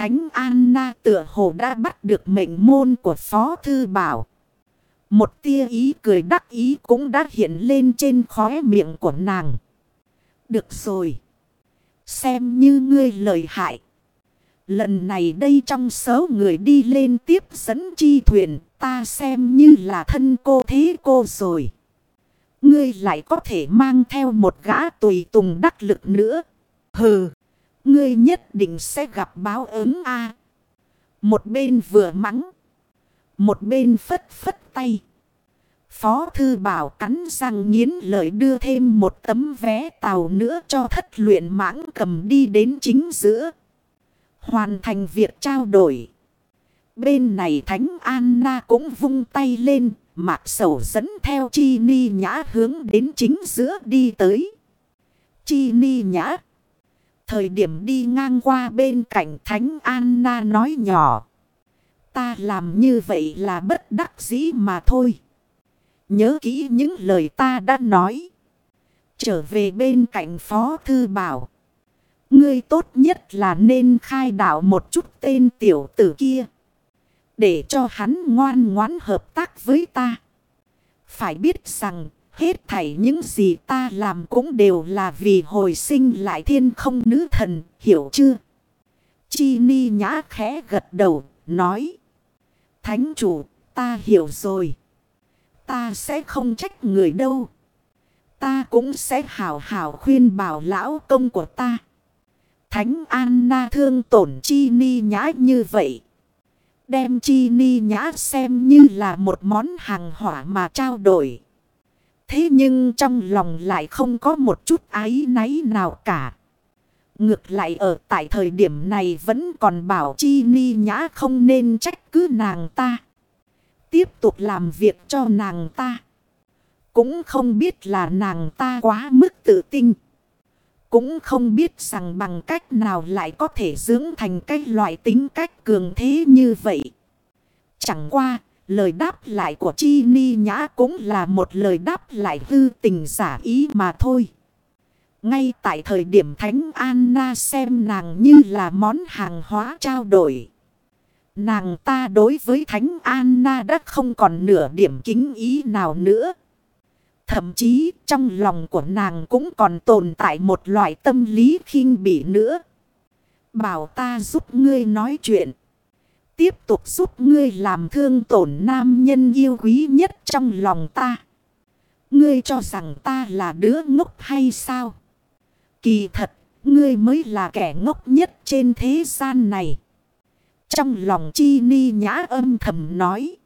Thánh Anna tựa hồ đã bắt được mệnh môn của Phó Thư Bảo. Một tia ý cười đắc ý cũng đã hiện lên trên khóe miệng của nàng. Được rồi. Xem như ngươi lời hại. Lần này đây trong số người đi lên tiếp dẫn chi thuyền ta xem như là thân cô thế cô rồi. Ngươi lại có thể mang theo một gã tùy tùng đắc lực nữa. Hừ, ngươi nhất định sẽ gặp báo ứng a. Một bên vừa mắng, một bên phất phất tay. Phó thư bảo cắn răng nghiến lợi đưa thêm một tấm vé tàu nữa cho thất luyện mãng cầm đi đến chính giữa. Hoàn thành việc trao đổi. Bên này Thánh Anna cũng vung tay lên, mạc sầu dẫn theo Chi Ni Nhã hướng đến chính giữa đi tới. Chi Ni Nhã. Thời điểm đi ngang qua bên cạnh Thánh Anna nói nhỏ. Ta làm như vậy là bất đắc dĩ mà thôi. Nhớ kỹ những lời ta đã nói. Trở về bên cạnh Phó Thư Bảo. Ngươi tốt nhất là nên khai đạo một chút tên tiểu tử kia. Để cho hắn ngoan ngoãn hợp tác với ta. Phải biết rằng hết thảy những gì ta làm cũng đều là vì hồi sinh lại thiên không nữ thần, hiểu chưa? Chi ni nhã khẽ gật đầu, nói. Thánh chủ, ta hiểu rồi. Ta sẽ không trách người đâu. Ta cũng sẽ hảo hảo khuyên bảo lão công của ta. Thánh Anna thương tổn chi ni nhã như vậy. Đem chi ni nhã xem như là một món hàng hỏa mà trao đổi. Thế nhưng trong lòng lại không có một chút ái náy nào cả. Ngược lại ở tại thời điểm này vẫn còn bảo chi ni nhã không nên trách cứ nàng ta. Tiếp tục làm việc cho nàng ta. Cũng không biết là nàng ta quá mức tự tin. Cũng không biết rằng bằng cách nào lại có thể dưỡng thành cái loại tính cách cường thế như vậy. Chẳng qua, lời đáp lại của Chi Ni Nhã cũng là một lời đáp lại hư tình giả ý mà thôi. Ngay tại thời điểm Thánh Anna xem nàng như là món hàng hóa trao đổi. Nàng ta đối với Thánh Anna đã không còn nửa điểm kính ý nào nữa. Thậm chí trong lòng của nàng cũng còn tồn tại một loại tâm lý khinh bỉ nữa. Bảo ta giúp ngươi nói chuyện. Tiếp tục giúp ngươi làm thương tổn nam nhân yêu quý nhất trong lòng ta. Ngươi cho rằng ta là đứa ngốc hay sao? Kỳ thật, ngươi mới là kẻ ngốc nhất trên thế gian này. Trong lòng chi ni nhã âm thầm nói.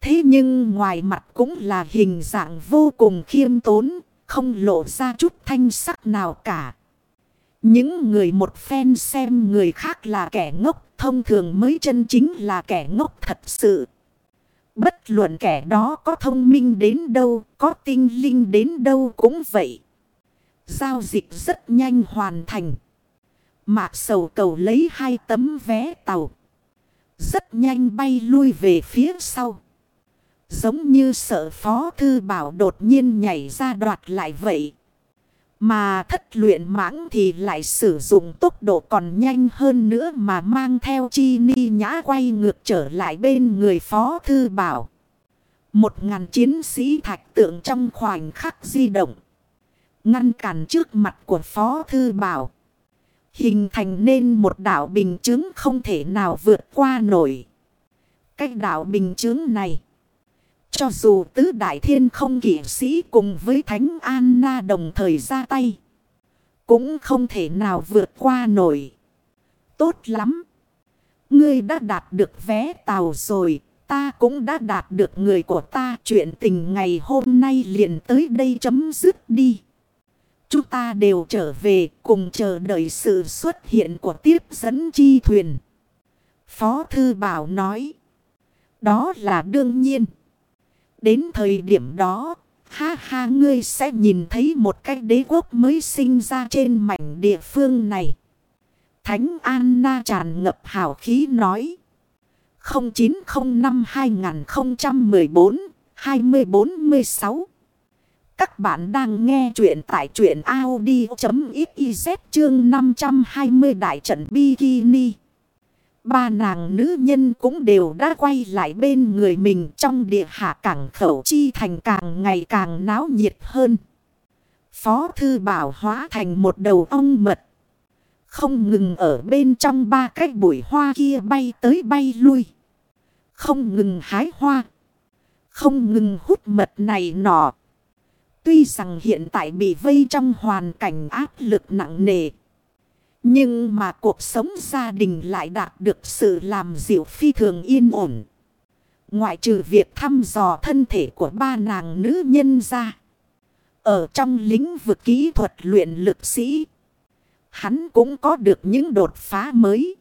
Thế nhưng ngoài mặt cũng là hình dạng vô cùng khiêm tốn, không lộ ra chút thanh sắc nào cả. Những người một phen xem người khác là kẻ ngốc, thông thường mới chân chính là kẻ ngốc thật sự. Bất luận kẻ đó có thông minh đến đâu, có tinh linh đến đâu cũng vậy. Giao dịch rất nhanh hoàn thành. Mạc sầu cầu lấy hai tấm vé tàu. Rất nhanh bay lui về phía sau. Giống như sợ phó thư bảo đột nhiên nhảy ra đoạt lại vậy. Mà thất luyện mãng thì lại sử dụng tốc độ còn nhanh hơn nữa mà mang theo chi ni nhã quay ngược trở lại bên người phó thư bảo. Một ngàn chiến sĩ thạch tượng trong khoảnh khắc di động. Ngăn cản trước mặt của phó thư bảo. Hình thành nên một đảo bình chứng không thể nào vượt qua nổi. Cách đảo bình chứng này. Cho dù tứ đại thiên không kỷ sĩ cùng với Thánh Anna đồng thời ra tay. Cũng không thể nào vượt qua nổi. Tốt lắm. Ngươi đã đạt được vé tàu rồi. Ta cũng đã đạt được người của ta. Chuyện tình ngày hôm nay liền tới đây chấm dứt đi. Chúng ta đều trở về cùng chờ đợi sự xuất hiện của tiếp dẫn chi thuyền. Phó Thư Bảo nói. Đó là đương nhiên. Đến thời điểm đó, ha ha ngươi sẽ nhìn thấy một cái đế quốc mới sinh ra trên mảnh địa phương này. Thánh Anna tràn ngập hào khí nói. 0905-2014-2046 Các bạn đang nghe chuyện tại chuyện Audi.xyz chương 520 đại trận Bikini. Ba nàng nữ nhân cũng đều đã quay lại bên người mình trong địa hạ cảng khẩu chi thành càng ngày càng náo nhiệt hơn. Phó thư bảo hóa thành một đầu ong mật. Không ngừng ở bên trong ba cái bụi hoa kia bay tới bay lui. Không ngừng hái hoa. Không ngừng hút mật này nọ. Tuy rằng hiện tại bị vây trong hoàn cảnh áp lực nặng nề. Nhưng mà cuộc sống gia đình lại đạt được sự làm dịu phi thường yên ổn. Ngoại trừ việc thăm dò thân thể của ba nàng nữ nhân ra. Ở trong lĩnh vực kỹ thuật luyện lực sĩ. Hắn cũng có được những đột phá mới.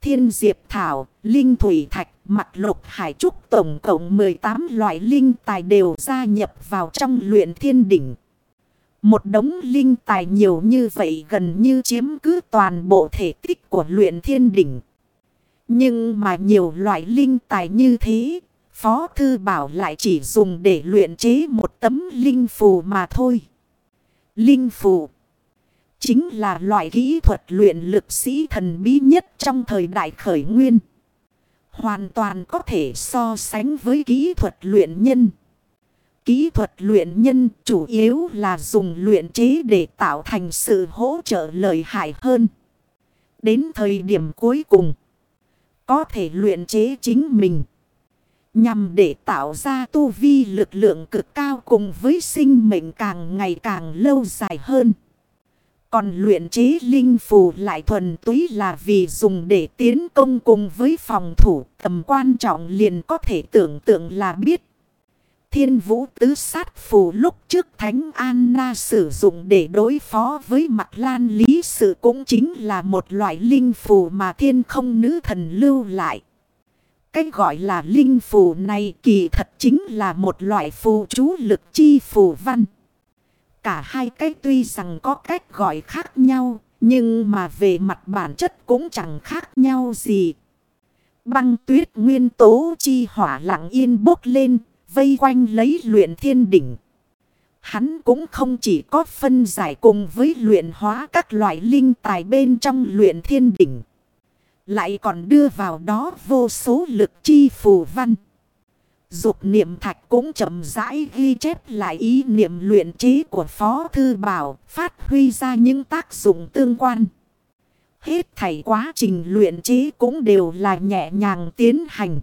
Thiên Diệp Thảo, Linh Thủy Thạch, Mặt Lục Hải Trúc tổng cộng 18 loại linh tài đều gia nhập vào trong luyện thiên đỉnh. Một đống linh tài nhiều như vậy gần như chiếm cứ toàn bộ thể tích của luyện thiên đỉnh. Nhưng mà nhiều loại linh tài như thế, Phó Thư Bảo lại chỉ dùng để luyện chế một tấm linh phù mà thôi. Linh phù chính là loại kỹ thuật luyện lực sĩ thần bí nhất trong thời đại khởi nguyên. Hoàn toàn có thể so sánh với kỹ thuật luyện nhân. Kỹ thuật luyện nhân chủ yếu là dùng luyện chế để tạo thành sự hỗ trợ lợi hại hơn. Đến thời điểm cuối cùng, có thể luyện chế chính mình. Nhằm để tạo ra tu vi lực lượng cực cao cùng với sinh mệnh càng ngày càng lâu dài hơn. Còn luyện chế linh phù lại thuần túy là vì dùng để tiến công cùng với phòng thủ tầm quan trọng liền có thể tưởng tượng là biết. Thiên vũ tứ sát phù lúc trước Thánh Anna sử dụng để đối phó với mặt lan lý sự cũng chính là một loại linh phù mà thiên không nữ thần lưu lại. Cách gọi là linh phù này kỳ thật chính là một loại phù chú lực chi phù văn. Cả hai cái tuy rằng có cách gọi khác nhau, nhưng mà về mặt bản chất cũng chẳng khác nhau gì. Băng tuyết nguyên tố chi hỏa lặng yên bốc lên, vây quanh lấy luyện thiên đỉnh. Hắn cũng không chỉ có phân giải cùng với luyện hóa các loại linh tài bên trong luyện thiên đỉnh. Lại còn đưa vào đó vô số lực chi phù văn. Dục niệm thạch cũng chậm rãi ghi chép lại ý niệm luyện trí của Phó Thư Bảo, phát huy ra những tác dụng tương quan. Hết thảy quá trình luyện trí cũng đều là nhẹ nhàng tiến hành.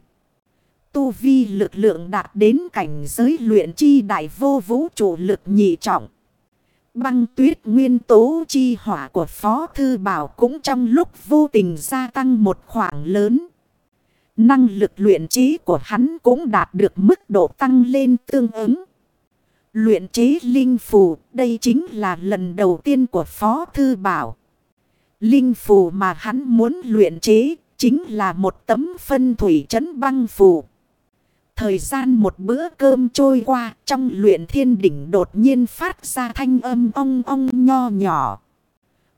Tu vi lực lượng đạt đến cảnh giới luyện chi đại vô vũ trụ lực nhị trọng. Băng tuyết nguyên tố chi hỏa của Phó Thư Bảo cũng trong lúc vô tình gia tăng một khoảng lớn. Năng lực luyện trí của hắn cũng đạt được mức độ tăng lên tương ứng. Luyện chế linh phù, đây chính là lần đầu tiên của Phó Thư Bảo. Linh phù mà hắn muốn luyện chế, chính là một tấm phân thủy trấn băng phù. Thời gian một bữa cơm trôi qua, trong luyện thiên đỉnh đột nhiên phát ra thanh âm ong ong nho nhỏ.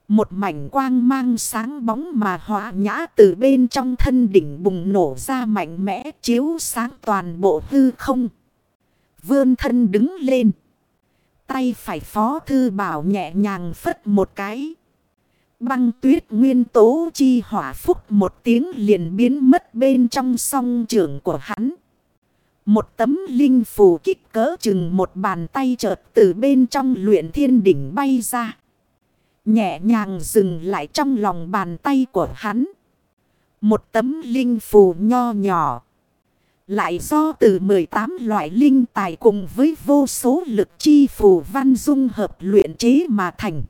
Một mảnh quang mang sáng bóng mà hóa nhã từ bên trong thân đỉnh bùng nổ ra mạnh mẽ chiếu sáng toàn bộ hư không. Vươn thân đứng lên. Tay phải phó thư bảo nhẹ nhàng phất một cái. Băng tuyết nguyên tố chi hỏa phúc một tiếng liền biến mất bên trong song trường của hắn. Một tấm linh phù kích cỡ chừng một bàn tay chợt từ bên trong luyện thiên đỉnh bay ra. Nhẹ nhàng dừng lại trong lòng bàn tay của hắn. Một tấm linh phù nho nhỏ. Lại do từ 18 loại linh tài cùng với vô số lực chi phù văn dung hợp luyện chế mà thành.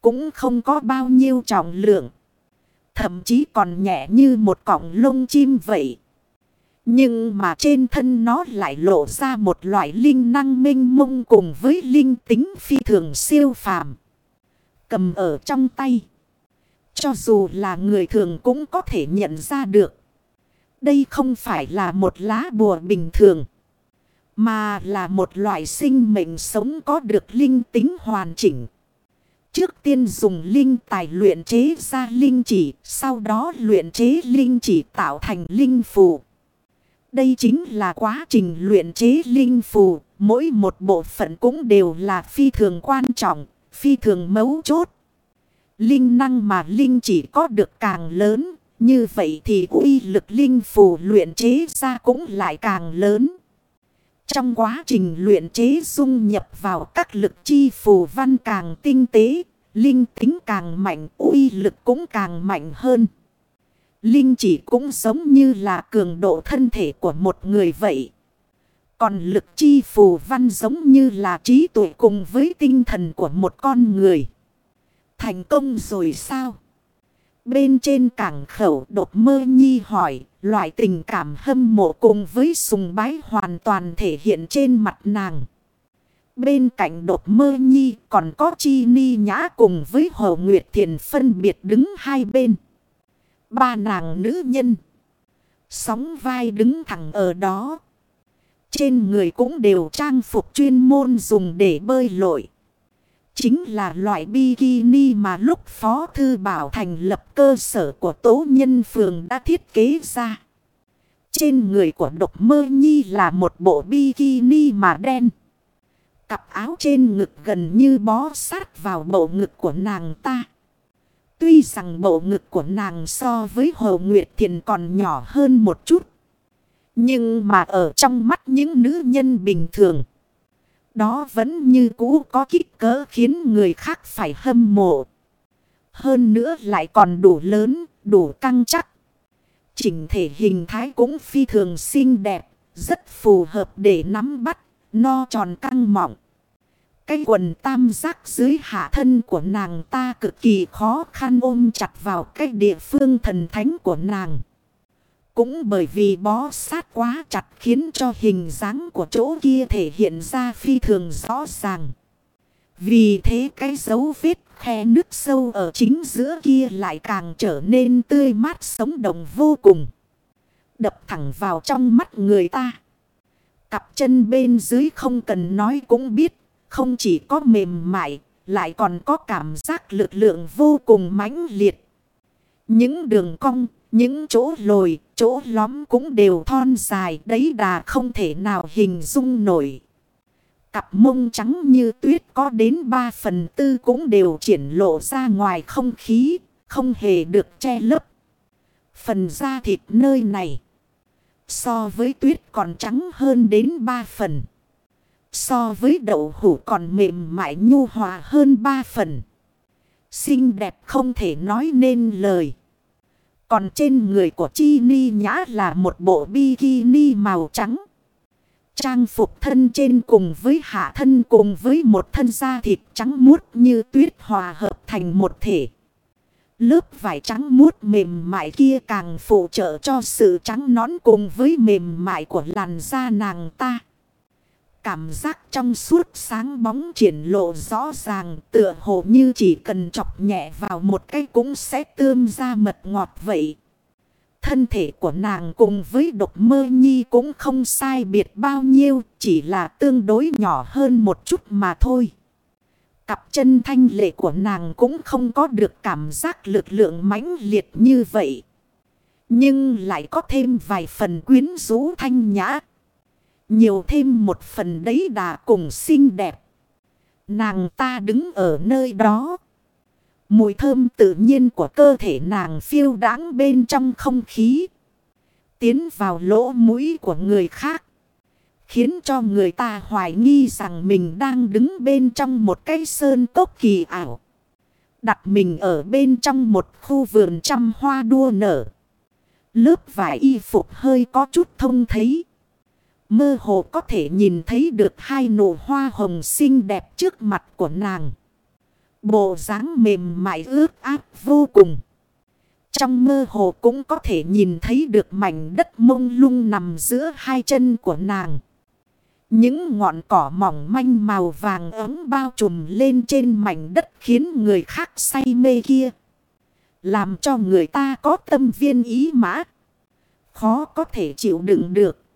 Cũng không có bao nhiêu trọng lượng. Thậm chí còn nhẹ như một cọng lông chim vậy. Nhưng mà trên thân nó lại lộ ra một loại linh năng minh mông cùng với linh tính phi thường siêu phàm cầm ở trong tay. Cho dù là người thường cũng có thể nhận ra được. Đây không phải là một lá bùa bình thường. Mà là một loại sinh mệnh sống có được linh tính hoàn chỉnh. Trước tiên dùng linh tài luyện chế ra linh chỉ. Sau đó luyện chế linh chỉ tạo thành linh phù. Đây chính là quá trình luyện chế linh phù. Mỗi một bộ phận cũng đều là phi thường quan trọng phi thường mấu chốt. Linh năng mà Linh chỉ có được càng lớn, Như vậy thì uy lực linh phù luyện chế ra cũng lại càng lớn. Trong quá trình luyện chế dung nhập vào các lực chi phù văn càng tinh tế, linh tính càng mạnh, uy lực cũng càng mạnh hơn. Linh chỉ cũng giống như là cường độ thân thể của một người vậy. Còn lực chi phù văn giống như là trí tuệ cùng với tinh thần của một con người. Thành công rồi sao? Bên trên cảng khẩu đột mơ nhi hỏi, loại tình cảm hâm mộ cùng với sùng bái hoàn toàn thể hiện trên mặt nàng. Bên cạnh đột mơ nhi còn có chi ni nhã cùng với hồ nguyệt thiền phân biệt đứng hai bên. Ba nàng nữ nhân. Sóng vai đứng thẳng ở đó. Trên người cũng đều trang phục chuyên môn dùng để bơi lội. Chính là loại bikini mà lúc Phó Thư Bảo thành lập cơ sở của tố nhân phường đã thiết kế ra. Trên người của độc mơ nhi là một bộ bikini mà đen. Cặp áo trên ngực gần như bó sát vào bộ ngực của nàng ta. Tuy rằng bộ ngực của nàng so với Hồ Nguyệt Thiền còn nhỏ hơn một chút. Nhưng mà ở trong mắt những nữ nhân bình thường. Đó vẫn như cũ có kích cỡ khiến người khác phải hâm mộ. Hơn nữa lại còn đủ lớn, đủ căng chắc. Chỉnh thể hình thái cũng phi thường xinh đẹp, rất phù hợp để nắm bắt, no tròn căng mọng. Cái quần tam giác dưới hạ thân của nàng ta cực kỳ khó khăn ôm chặt vào cái địa phương thần thánh của nàng. Cũng bởi vì bó sát quá chặt khiến cho hình dáng của chỗ kia thể hiện ra phi thường rõ ràng. Vì thế cái dấu vết khe nước sâu ở chính giữa kia lại càng trở nên tươi mát sống động vô cùng. Đập thẳng vào trong mắt người ta. Cặp chân bên dưới không cần nói cũng biết. Không chỉ có mềm mại, lại còn có cảm giác lực lượng vô cùng mãnh liệt. Những đường cong, những chỗ lồi, chỗ lõm cũng đều thon dài đấy đà không thể nào hình dung nổi. Cặp mông trắng như tuyết có đến 3 phần tư cũng đều triển lộ ra ngoài không khí, không hề được che lấp. Phần da thịt nơi này so với tuyết còn trắng hơn đến 3 phần. So với đậu hủ còn mềm mại nhu hòa hơn ba phần. Xinh đẹp không thể nói nên lời. Còn trên người của Chi Ni Nhã là một bộ bikini màu trắng. Trang phục thân trên cùng với hạ thân cùng với một thân da thịt trắng muốt như tuyết hòa hợp thành một thể. Lớp vải trắng muốt mềm mại kia càng phụ trợ cho sự trắng nõn cùng với mềm mại của làn da nàng ta. Cảm giác trong suốt sáng bóng triển lộ rõ ràng tựa hồ như chỉ cần chọc nhẹ vào một cái cũng sẽ tươm ra mật ngọt vậy. Thân thể của nàng cùng với độc mơ nhi cũng không sai biệt bao nhiêu, chỉ là tương đối nhỏ hơn một chút mà thôi. Cặp chân thanh lệ của nàng cũng không có được cảm giác lực lượng mãnh liệt như vậy. Nhưng lại có thêm vài phần quyến rũ thanh nhã. Nhiều thêm một phần đấy đà cùng xinh đẹp. Nàng ta đứng ở nơi đó. Mùi thơm tự nhiên của cơ thể nàng phiêu đáng bên trong không khí. Tiến vào lỗ mũi của người khác. Khiến cho người ta hoài nghi rằng mình đang đứng bên trong một cái sơn cốc kỳ ảo. Đặt mình ở bên trong một khu vườn trăm hoa đua nở. Lớp vải y phục hơi có chút thông thấy. Mơ hồ có thể nhìn thấy được hai nụ hoa hồng xinh đẹp trước mặt của nàng. Bộ dáng mềm mại ướt áp vô cùng. Trong mơ hồ cũng có thể nhìn thấy được mảnh đất mông lung nằm giữa hai chân của nàng. Những ngọn cỏ mỏng manh màu vàng ấm bao trùm lên trên mảnh đất khiến người khác say mê kia. Làm cho người ta có tâm viên ý mã. Khó có thể chịu đựng được.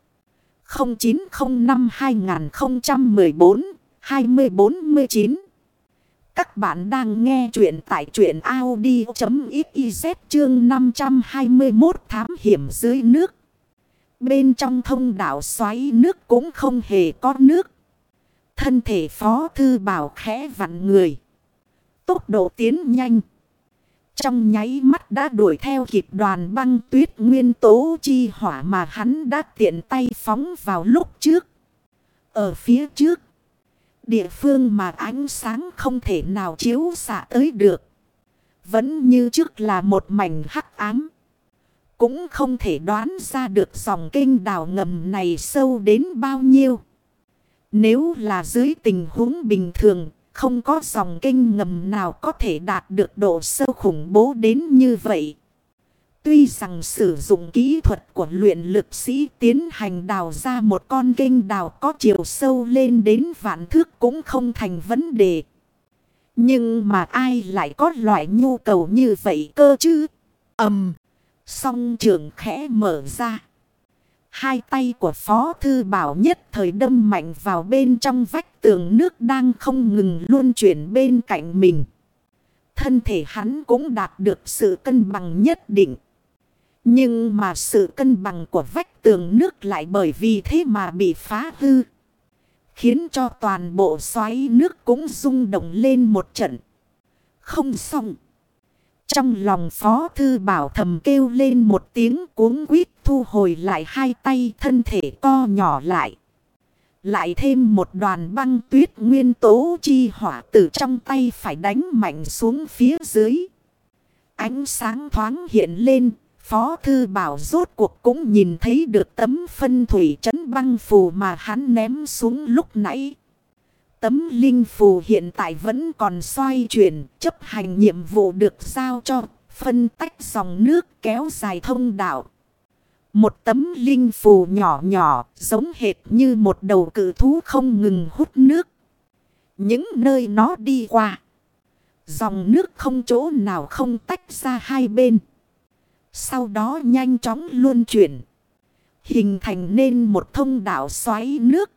0905-2014-2049 Các bạn đang nghe chuyện tại chuyện Audi.xyz chương 521 thám hiểm dưới nước. Bên trong thông đảo xoáy nước cũng không hề có nước. Thân thể phó thư bảo khẽ vặn người. Tốc độ tiến nhanh trong nháy mắt đã đuổi theo kịp đoàn băng tuyết nguyên tố chi hỏa mà hắn đã tiện tay phóng vào lúc trước. Ở phía trước, địa phương mà ánh sáng không thể nào chiếu xạ tới được. Vẫn như trước là một mảnh hắc ám. Cũng không thể đoán ra được dòng kinh đào ngầm này sâu đến bao nhiêu. Nếu là dưới tình huống bình thường, không có dòng kinh ngầm nào có thể đạt được độ sâu khủng bố đến như vậy. Tuy rằng sử dụng kỹ thuật của luyện lực sĩ tiến hành đào ra một con kinh đào có chiều sâu lên đến vạn thước cũng không thành vấn đề. Nhưng mà ai lại có loại nhu cầu như vậy cơ chứ? ầm Song trường khẽ mở ra. Hai tay của Phó Thư Bảo nhất thời đâm mạnh vào bên trong vách tường nước đang không ngừng luôn chuyển bên cạnh mình. Thân thể hắn cũng đạt được sự cân bằng nhất định. Nhưng mà sự cân bằng của vách tường nước lại bởi vì thế mà bị phá hư. Khiến cho toàn bộ xoáy nước cũng rung động lên một trận. Không xong. Trong lòng phó thư bảo thầm kêu lên một tiếng cuống quýt thu hồi lại hai tay thân thể co nhỏ lại. Lại thêm một đoàn băng tuyết nguyên tố chi hỏa từ trong tay phải đánh mạnh xuống phía dưới. Ánh sáng thoáng hiện lên, Phó Thư Bảo rốt cuộc cũng nhìn thấy được tấm phân thủy trấn băng phù mà hắn ném xuống lúc nãy. Tấm linh phù hiện tại vẫn còn xoay chuyển, chấp hành nhiệm vụ được giao cho, phân tách dòng nước kéo dài thông đạo. Một tấm linh phù nhỏ nhỏ, giống hệt như một đầu cự thú không ngừng hút nước. Những nơi nó đi qua, dòng nước không chỗ nào không tách ra hai bên. Sau đó nhanh chóng luân chuyển. Hình thành nên một thông đạo xoáy nước.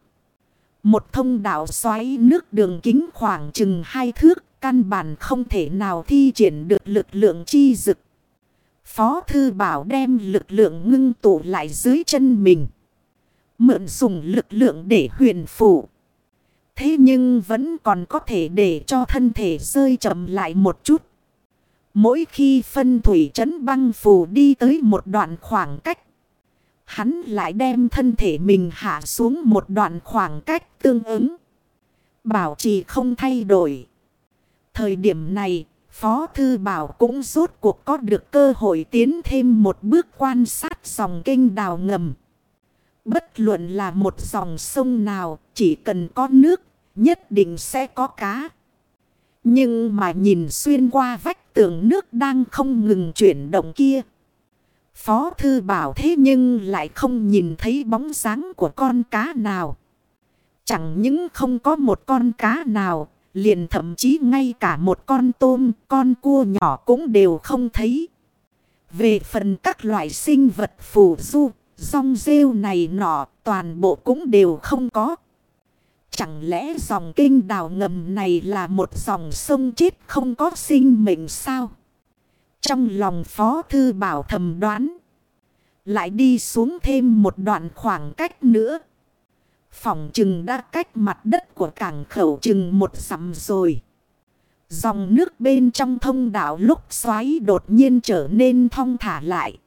Một thông đạo xoáy nước đường kính khoảng chừng hai thước. Căn bản không thể nào thi triển được lực lượng chi dực. Phó thư bảo đem lực lượng ngưng tụ lại dưới chân mình. Mượn dùng lực lượng để huyền phủ. Thế nhưng vẫn còn có thể để cho thân thể rơi chậm lại một chút. Mỗi khi phân thủy trấn băng phù đi tới một đoạn khoảng cách. Hắn lại đem thân thể mình hạ xuống một đoạn khoảng cách tương ứng. Bảo trì không thay đổi. Thời điểm này, Phó Thư Bảo cũng rốt cuộc có được cơ hội tiến thêm một bước quan sát dòng kênh đào ngầm. Bất luận là một dòng sông nào, chỉ cần có nước, nhất định sẽ có cá. Nhưng mà nhìn xuyên qua vách tường nước đang không ngừng chuyển động kia. Phó thư bảo thế nhưng lại không nhìn thấy bóng dáng của con cá nào. Chẳng những không có một con cá nào, liền thậm chí ngay cả một con tôm, con cua nhỏ cũng đều không thấy. Về phần các loại sinh vật phù du, rong rêu này nọ, toàn bộ cũng đều không có. Chẳng lẽ dòng kinh đào ngầm này là một dòng sông chết không có sinh mệnh sao? Trong lòng Phó Thư Bảo thầm đoán. Lại đi xuống thêm một đoạn khoảng cách nữa. Phòng chừng đã cách mặt đất của cảng khẩu chừng một sầm rồi. Dòng nước bên trong thông đảo lúc xoáy đột nhiên trở nên thong thả lại.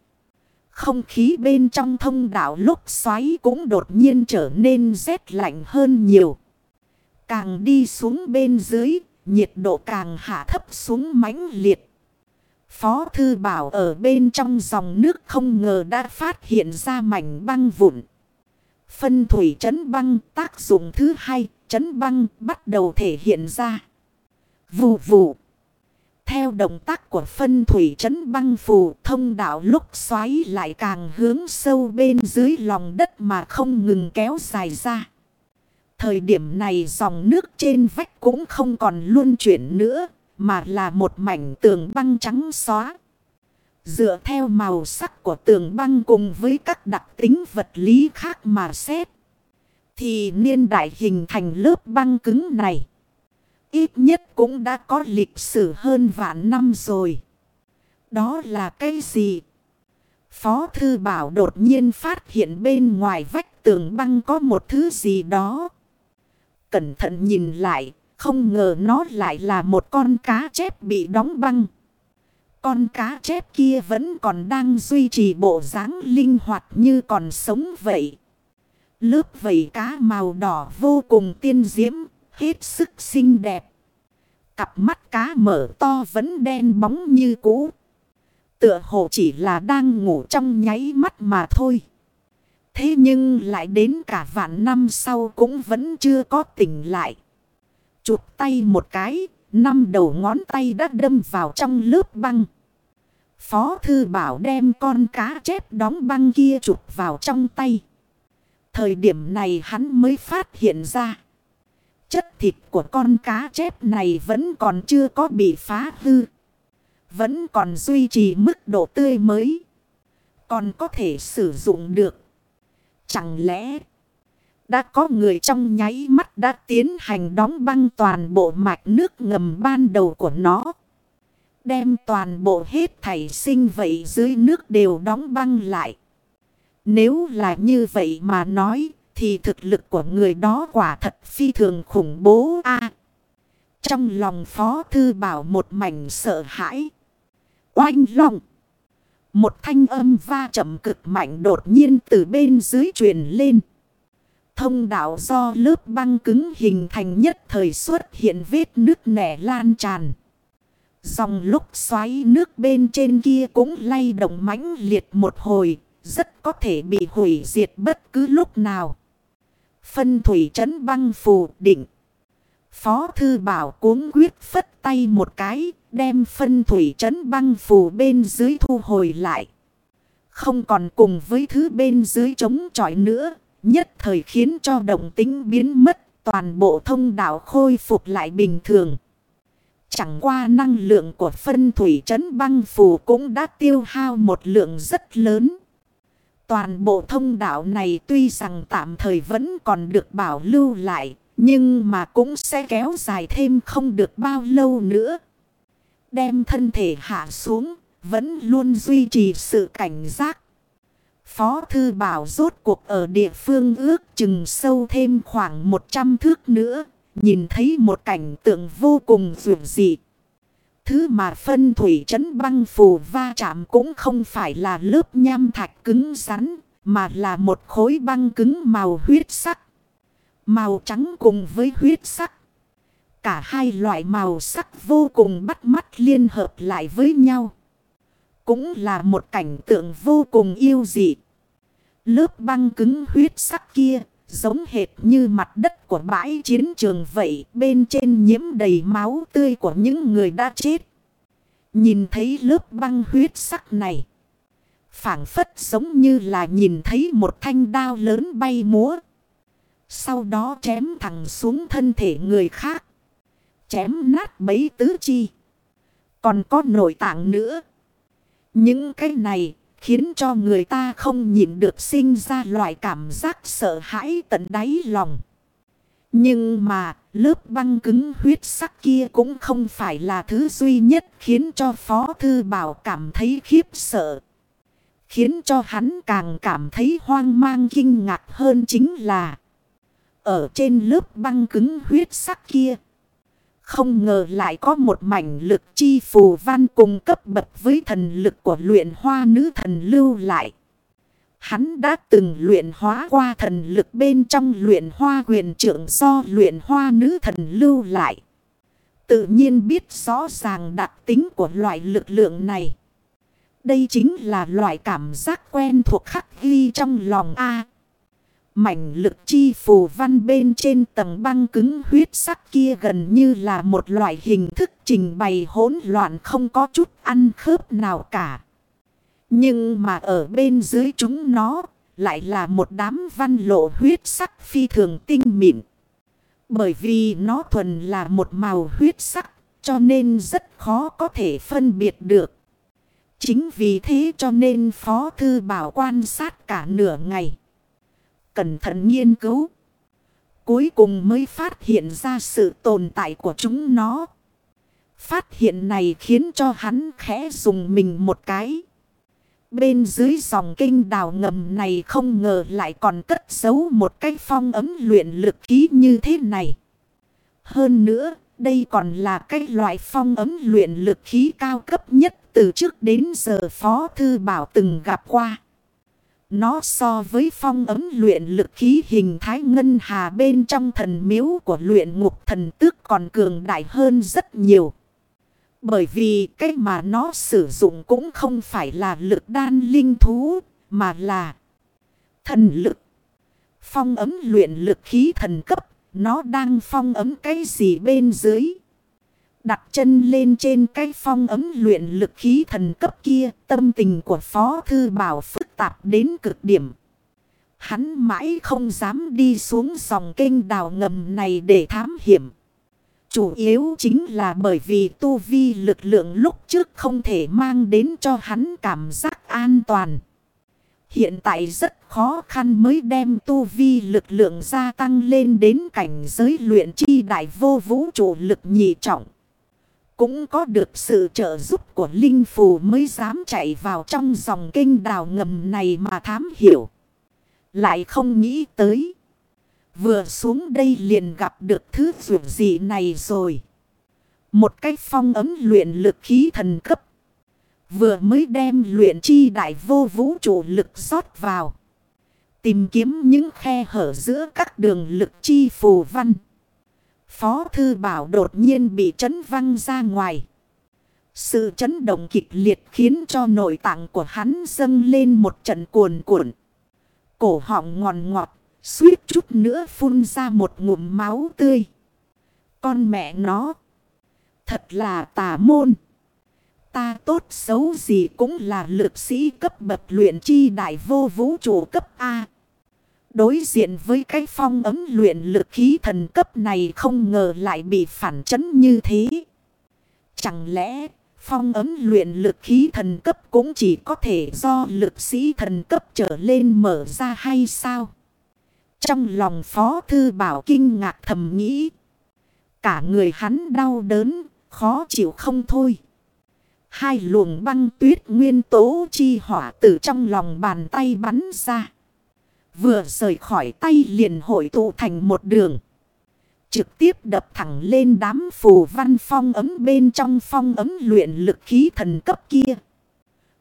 Không khí bên trong thông đảo lúc xoáy cũng đột nhiên trở nên rét lạnh hơn nhiều. Càng đi xuống bên dưới, nhiệt độ càng hạ thấp xuống mãnh liệt. Phó Thư Bảo ở bên trong dòng nước không ngờ đã phát hiện ra mảnh băng vụn. Phân thủy chấn băng tác dụng thứ hai, chấn băng bắt đầu thể hiện ra. Vù vù. Theo động tác của phân thủy chấn băng phù thông đạo lúc xoáy lại càng hướng sâu bên dưới lòng đất mà không ngừng kéo dài ra. Thời điểm này dòng nước trên vách cũng không còn luôn chuyển nữa, mà là một mảnh tường băng trắng xóa. Dựa theo màu sắc của tường băng cùng với các đặc tính vật lý khác mà xét. Thì niên đại hình thành lớp băng cứng này. Ít nhất cũng đã có lịch sử hơn vạn năm rồi. Đó là cái gì? Phó Thư Bảo đột nhiên phát hiện bên ngoài vách tường băng có một thứ gì đó. Cẩn thận nhìn lại, không ngờ nó lại là một con cá chép bị đóng băng. Con cá chép kia vẫn còn đang duy trì bộ dáng linh hoạt như còn sống vậy. Lớp vảy cá màu đỏ vô cùng tiên diễm, hết sức xinh đẹp. Cặp mắt cá mở to vẫn đen bóng như cũ. Tựa hồ chỉ là đang ngủ trong nháy mắt mà thôi. Thế nhưng lại đến cả vạn năm sau cũng vẫn chưa có tỉnh lại. Chụp tay một cái, năm đầu ngón tay đã đâm vào trong lớp băng. Phó thư bảo đem con cá chép đóng băng kia chụp vào trong tay. Thời điểm này hắn mới phát hiện ra. Chất thịt của con cá chép này vẫn còn chưa có bị phá hư. Vẫn còn duy trì mức độ tươi mới. Còn có thể sử dụng được. Chẳng lẽ đã có người trong nháy mắt đã tiến hành đóng băng toàn bộ mạch nước ngầm ban đầu của nó. Đem toàn bộ hết thảy sinh vậy dưới nước đều đóng băng lại. Nếu là như vậy mà nói, thì thực lực của người đó quả thật phi thường khủng bố a Trong lòng Phó Thư Bảo một mảnh sợ hãi. Oanh lòng. Một thanh âm va chậm cực mạnh đột nhiên từ bên dưới truyền lên. Thông đạo do lớp băng cứng hình thành nhất thời xuất hiện vết nước nẻ lan tràn. Dòng lúc xoáy nước bên trên kia cũng lay động mãnh liệt một hồi, rất có thể bị hủy diệt bất cứ lúc nào. Phân thủy trấn băng phù định. Phó thư bảo cuống quyết phất tay một cái, đem phân thủy trấn băng phù bên dưới thu hồi lại. Không còn cùng với thứ bên dưới chống chọi nữa, nhất thời khiến cho động tính biến mất, toàn bộ thông đạo khôi phục lại bình thường. Chẳng qua năng lượng của phân thủy trấn băng phù cũng đã tiêu hao một lượng rất lớn. Toàn bộ thông đạo này tuy rằng tạm thời vẫn còn được bảo lưu lại, nhưng mà cũng sẽ kéo dài thêm không được bao lâu nữa. Đem thân thể hạ xuống, vẫn luôn duy trì sự cảnh giác. Phó Thư Bảo rốt cuộc ở địa phương ước chừng sâu thêm khoảng 100 thước nữa, nhìn thấy một cảnh tượng vô cùng dường dị. Thứ mà phân thủy trấn băng phù va chạm cũng không phải là lớp nham thạch cứng rắn, mà là một khối băng cứng màu huyết sắc. Màu trắng cùng với huyết sắc. Cả hai loại màu sắc vô cùng bắt mắt liên hợp lại với nhau. Cũng là một cảnh tượng vô cùng yêu dị. Lớp băng cứng huyết sắc kia, giống hệt như mặt đất của bãi chiến trường vậy. Bên trên nhiễm đầy máu tươi của những người đã chết. Nhìn thấy lớp băng huyết sắc này. phảng phất giống như là nhìn thấy một thanh đao lớn bay múa. Sau đó chém thẳng xuống thân thể người khác. Chém nát mấy tứ chi. Còn có nội tạng nữa. Những cái này khiến cho người ta không nhìn được sinh ra loại cảm giác sợ hãi tận đáy lòng. Nhưng mà lớp băng cứng huyết sắc kia cũng không phải là thứ duy nhất khiến cho Phó Thư Bảo cảm thấy khiếp sợ. Khiến cho hắn càng cảm thấy hoang mang kinh ngạc hơn chính là ở trên lớp băng cứng huyết sắc kia. Không ngờ lại có một mảnh lực chi phù văn cùng cấp bậc với thần lực của luyện hoa nữ thần lưu lại. Hắn đã từng luyện hóa qua thần lực bên trong luyện hoa huyền trưởng do luyện hoa nữ thần lưu lại. Tự nhiên biết rõ ràng đặc tính của loại lực lượng này. Đây chính là loại cảm giác quen thuộc khắc ghi trong lòng A. Mảnh lực chi phù văn bên trên tầng băng cứng huyết sắc kia gần như là một loại hình thức trình bày hỗn loạn không có chút ăn khớp nào cả. Nhưng mà ở bên dưới chúng nó lại là một đám văn lộ huyết sắc phi thường tinh mịn. Bởi vì nó thuần là một màu huyết sắc, cho nên rất khó có thể phân biệt được. Chính vì thế cho nên Phó Thư Bảo quan sát cả nửa ngày cẩn thận nghiên cứu. Cuối cùng mới phát hiện ra sự tồn tại của chúng nó. Phát hiện này khiến cho hắn khẽ dùng mình một cái. Bên dưới dòng kinh đào ngầm này không ngờ lại còn cất giấu một cái phong ấm luyện lực khí như thế này. Hơn nữa, đây còn là cái loại phong ấm luyện lực khí cao cấp nhất từ trước đến giờ Phó Thư Bảo từng gặp qua. Nó so với phong ấm luyện lực khí hình thái ngân hà bên trong thần miếu của luyện ngục thần tước còn cường đại hơn rất nhiều. Bởi vì cái mà nó sử dụng cũng không phải là lực đan linh thú, mà là thần lực. Phong ấm luyện lực khí thần cấp, nó đang phong ấm cái gì bên dưới. Đặt chân lên trên cái phong ấm luyện lực khí thần cấp kia, tâm tình của Phó Thư Bảo phức tạp đến cực điểm. Hắn mãi không dám đi xuống dòng kênh đào ngầm này để thám hiểm. Chủ yếu chính là bởi vì tu vi lực lượng lúc trước không thể mang đến cho hắn cảm giác an toàn. Hiện tại rất khó khăn mới đem tu vi lực lượng gia tăng lên đến cảnh giới luyện chi đại vô vũ trụ lực nhị trọng. Cũng có được sự trợ giúp của Linh Phù mới dám chạy vào trong dòng kinh đào ngầm này mà thám hiểu. Lại không nghĩ tới. Vừa xuống đây liền gặp được thứ vượt gì này rồi. Một cái phong ấm luyện lực khí thần cấp. Vừa mới đem luyện chi đại vô vũ trụ lực rót vào. Tìm kiếm những khe hở giữa các đường lực chi phù văn. Phó Thư Bảo đột nhiên bị chấn văng ra ngoài. Sự chấn động kịch liệt khiến cho nội tạng của hắn dâng lên một trận cuồn cuộn. Cổ họng ngòn ngọt, suýt chút nữa phun ra một ngụm máu tươi. Con mẹ nó, thật là tà môn. Ta tốt xấu gì cũng là lực sĩ cấp bậc luyện chi đại vô vũ trụ cấp A. Đối diện với cái phong ấm luyện lực khí thần cấp này không ngờ lại bị phản chấn như thế. Chẳng lẽ phong ấm luyện lực khí thần cấp cũng chỉ có thể do lực sĩ thần cấp trở lên mở ra hay sao? Trong lòng phó thư bảo kinh ngạc thầm nghĩ. Cả người hắn đau đớn, khó chịu không thôi. Hai luồng băng tuyết nguyên tố chi hỏa từ trong lòng bàn tay bắn ra. Vừa rời khỏi tay liền hội tụ thành một đường. Trực tiếp đập thẳng lên đám phù văn phong ấm bên trong phong ấm luyện lực khí thần cấp kia.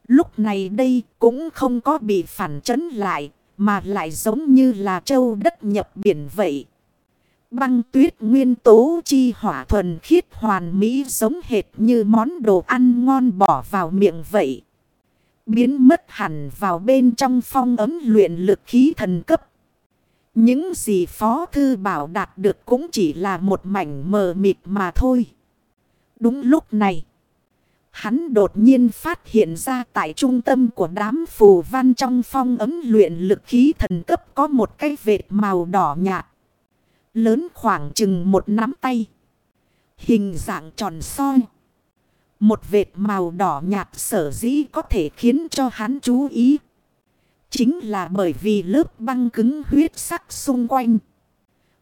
Lúc này đây cũng không có bị phản chấn lại, mà lại giống như là châu đất nhập biển vậy. Băng tuyết nguyên tố chi hỏa thuần khiết hoàn mỹ giống hệt như món đồ ăn ngon bỏ vào miệng vậy biến mất hẳn vào bên trong phong ấm luyện lực khí thần cấp. Những gì Phó Thư Bảo đạt được cũng chỉ là một mảnh mờ mịt mà thôi. Đúng lúc này, hắn đột nhiên phát hiện ra tại trung tâm của đám phù văn trong phong ấm luyện lực khí thần cấp có một cái vệt màu đỏ nhạt. Lớn khoảng chừng một nắm tay. Hình dạng tròn soi. Một vệt màu đỏ nhạt sở dĩ có thể khiến cho hắn chú ý. Chính là bởi vì lớp băng cứng huyết sắc xung quanh.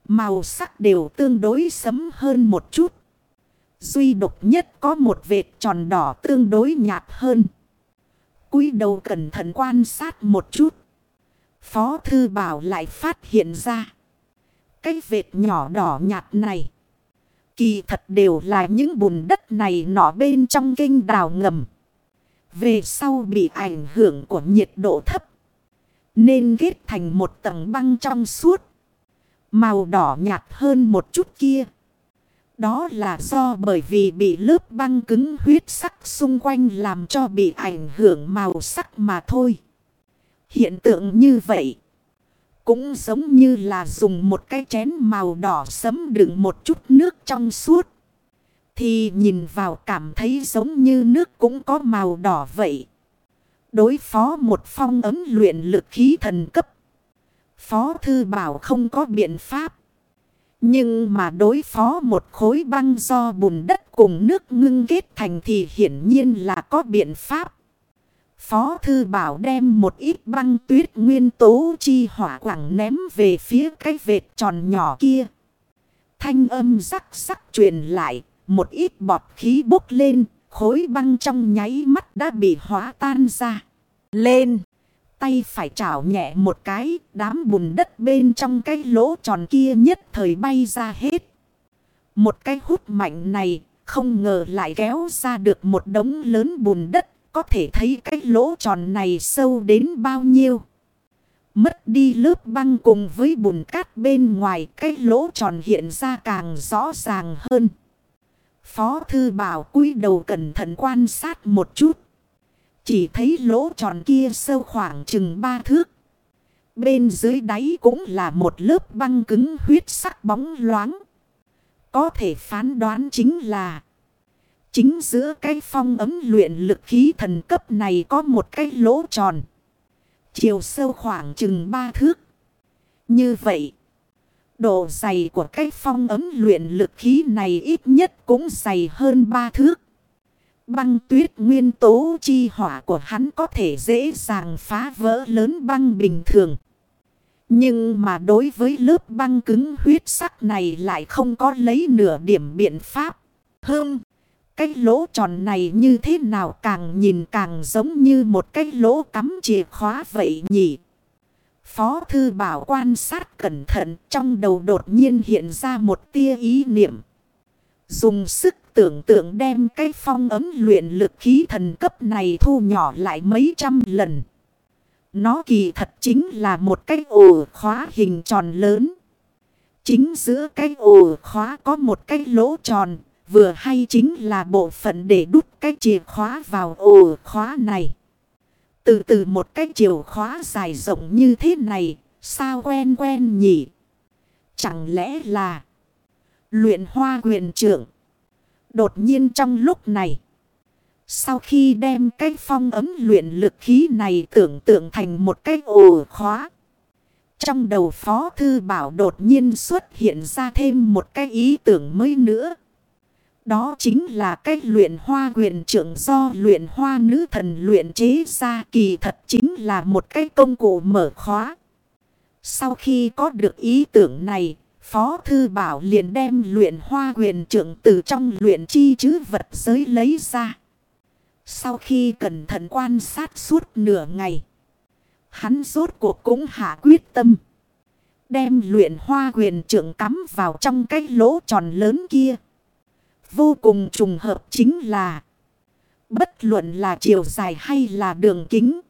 Màu sắc đều tương đối sấm hơn một chút. Duy độc nhất có một vệt tròn đỏ tương đối nhạt hơn. cúi đầu cẩn thận quan sát một chút. Phó thư bảo lại phát hiện ra. Cái vệt nhỏ đỏ nhạt này. Kỳ thật đều là những bùn đất này nọ bên trong kinh đào ngầm. Về sau bị ảnh hưởng của nhiệt độ thấp. Nên kết thành một tầng băng trong suốt. Màu đỏ nhạt hơn một chút kia. Đó là do bởi vì bị lớp băng cứng huyết sắc xung quanh làm cho bị ảnh hưởng màu sắc mà thôi. Hiện tượng như vậy. Cũng giống như là dùng một cái chén màu đỏ sấm đựng một chút nước trong suốt. Thì nhìn vào cảm thấy giống như nước cũng có màu đỏ vậy. Đối phó một phong ấm luyện lực khí thần cấp. Phó thư bảo không có biện pháp. Nhưng mà đối phó một khối băng do bùn đất cùng nước ngưng kết thành thì hiển nhiên là có biện pháp. Phó Thư Bảo đem một ít băng tuyết nguyên tố chi hỏa quảng ném về phía cái vệt tròn nhỏ kia. Thanh âm rắc rắc truyền lại, một ít bọt khí bốc lên, khối băng trong nháy mắt đã bị hóa tan ra. Lên! Tay phải chảo nhẹ một cái, đám bùn đất bên trong cái lỗ tròn kia nhất thời bay ra hết. Một cái hút mạnh này, không ngờ lại kéo ra được một đống lớn bùn đất. Có thể thấy cái lỗ tròn này sâu đến bao nhiêu. Mất đi lớp băng cùng với bùn cát bên ngoài, cái lỗ tròn hiện ra càng rõ ràng hơn. Phó thư bảo cúi đầu cẩn thận quan sát một chút. Chỉ thấy lỗ tròn kia sâu khoảng chừng ba thước. Bên dưới đáy cũng là một lớp băng cứng huyết sắc bóng loáng. Có thể phán đoán chính là Chính giữa cái phong ấm luyện lực khí thần cấp này có một cái lỗ tròn. Chiều sâu khoảng chừng ba thước. Như vậy, độ dày của cái phong ấm luyện lực khí này ít nhất cũng dày hơn ba thước. Băng tuyết nguyên tố chi hỏa của hắn có thể dễ dàng phá vỡ lớn băng bình thường. Nhưng mà đối với lớp băng cứng huyết sắc này lại không có lấy nửa điểm biện pháp. Hơm, cái lỗ tròn này như thế nào càng nhìn càng giống như một cái lỗ cắm chìa khóa vậy nhỉ. Phó thư bảo quan sát cẩn thận trong đầu đột nhiên hiện ra một tia ý niệm. Dùng sức tưởng tượng đem cái phong ấm luyện lực khí thần cấp này thu nhỏ lại mấy trăm lần. Nó kỳ thật chính là một cái ổ khóa hình tròn lớn. Chính giữa cái ổ khóa có một cái lỗ tròn, vừa hay chính là bộ phận để đút cái chìa khóa vào ổ khóa này. Từ từ một cái chìa khóa dài rộng như thế này, sao quen quen nhỉ? Chẳng lẽ là luyện hoa quyền trưởng? Đột nhiên trong lúc này, sau khi đem cái phong ấm luyện lực khí này tưởng tượng thành một cái ổ khóa. Trong đầu Phó Thư Bảo đột nhiên xuất hiện ra thêm một cái ý tưởng mới nữa. Đó chính là cách luyện hoa quyền trưởng do luyện hoa nữ thần luyện chế ra kỳ thật chính là một cái công cụ mở khóa. Sau khi có được ý tưởng này, Phó Thư Bảo liền đem luyện hoa quyền trưởng từ trong luyện chi chứ vật giới lấy ra. Sau khi cẩn thận quan sát suốt nửa ngày, hắn rốt cuộc cũng hạ quyết tâm. Đem luyện hoa quyền trưởng cắm vào trong cái lỗ tròn lớn kia. Vô cùng trùng hợp chính là, Bất luận là chiều dài hay là đường kính,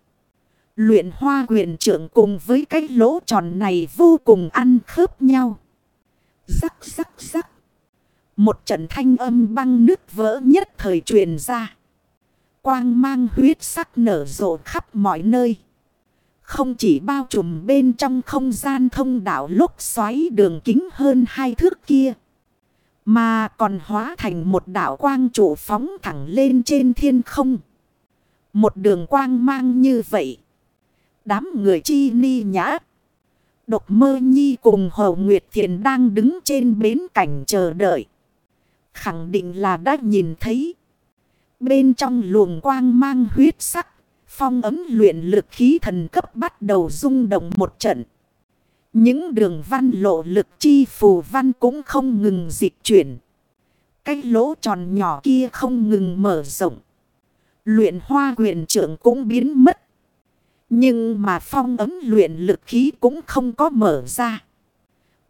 Luyện hoa quyền trưởng cùng với cái lỗ tròn này vô cùng ăn khớp nhau. Rắc rắc rắc. Một trận thanh âm băng nước vỡ nhất thời truyền ra. Quang mang huyết sắc nở rộ khắp mọi nơi. Không chỉ bao trùm bên trong không gian thông đạo lúc xoáy đường kính hơn hai thước kia. Mà còn hóa thành một đảo quang trụ phóng thẳng lên trên thiên không. Một đường quang mang như vậy. Đám người chi ni nhã. Độc mơ nhi cùng Hồ Nguyệt Thiền đang đứng trên bến cảnh chờ đợi. Khẳng định là đã nhìn thấy. Bên trong luồng quang mang huyết sắc. Phong ấm luyện lực khí thần cấp bắt đầu rung động một trận. Những đường văn lộ lực chi phù văn cũng không ngừng dịch chuyển. Cái lỗ tròn nhỏ kia không ngừng mở rộng. Luyện hoa quyền trưởng cũng biến mất. Nhưng mà phong ấm luyện lực khí cũng không có mở ra.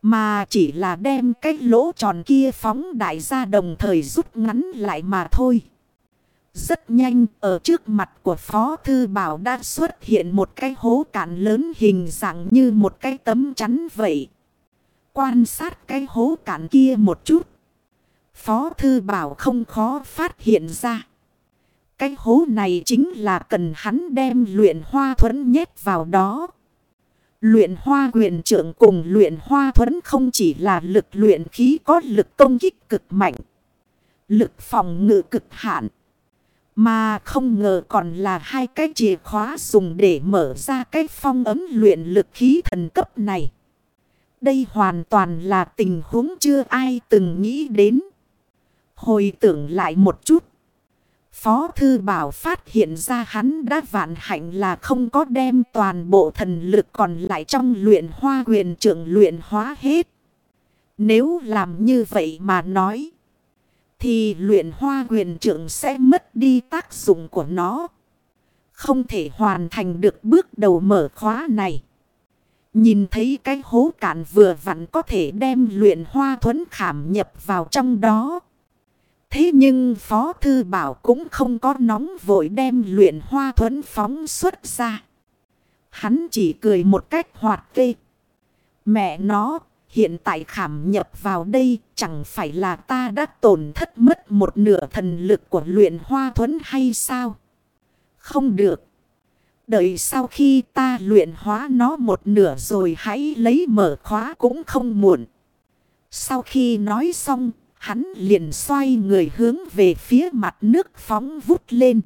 Mà chỉ là đem cái lỗ tròn kia phóng đại ra đồng thời rút ngắn lại mà thôi. Rất nhanh, ở trước mặt của Phó Thư Bảo đã xuất hiện một cái hố cạn lớn hình dạng như một cái tấm chắn vậy. Quan sát cái hố cạn kia một chút. Phó Thư Bảo không khó phát hiện ra. Cái hố này chính là cần hắn đem luyện hoa thuẫn nhét vào đó. Luyện hoa quyền trưởng cùng luyện hoa thuẫn không chỉ là lực luyện khí có lực công kích cực mạnh. Lực phòng ngự cực hạn. Mà không ngờ còn là hai cái chìa khóa dùng để mở ra cái phong ấm luyện lực khí thần cấp này. Đây hoàn toàn là tình huống chưa ai từng nghĩ đến. Hồi tưởng lại một chút. Phó Thư Bảo phát hiện ra hắn đã vạn hạnh là không có đem toàn bộ thần lực còn lại trong luyện hoa quyền trưởng luyện hóa hết. Nếu làm như vậy mà nói. Thì luyện hoa quyền trưởng sẽ mất đi tác dụng của nó. Không thể hoàn thành được bước đầu mở khóa này. Nhìn thấy cái hố cạn vừa vặn có thể đem luyện hoa thuẫn khảm nhập vào trong đó. Thế nhưng Phó Thư Bảo cũng không có nóng vội đem luyện hoa thuẫn phóng xuất ra. Hắn chỉ cười một cách hoạt kê. Mẹ nó, hiện tại khảm nhập vào đây chẳng phải là ta đã tổn thất mất một nửa thần lực của luyện hoa thuẫn hay sao? Không được. Đợi sau khi ta luyện hóa nó một nửa rồi hãy lấy mở khóa cũng không muộn. Sau khi nói xong, hắn liền xoay người hướng về phía mặt nước phóng vút lên.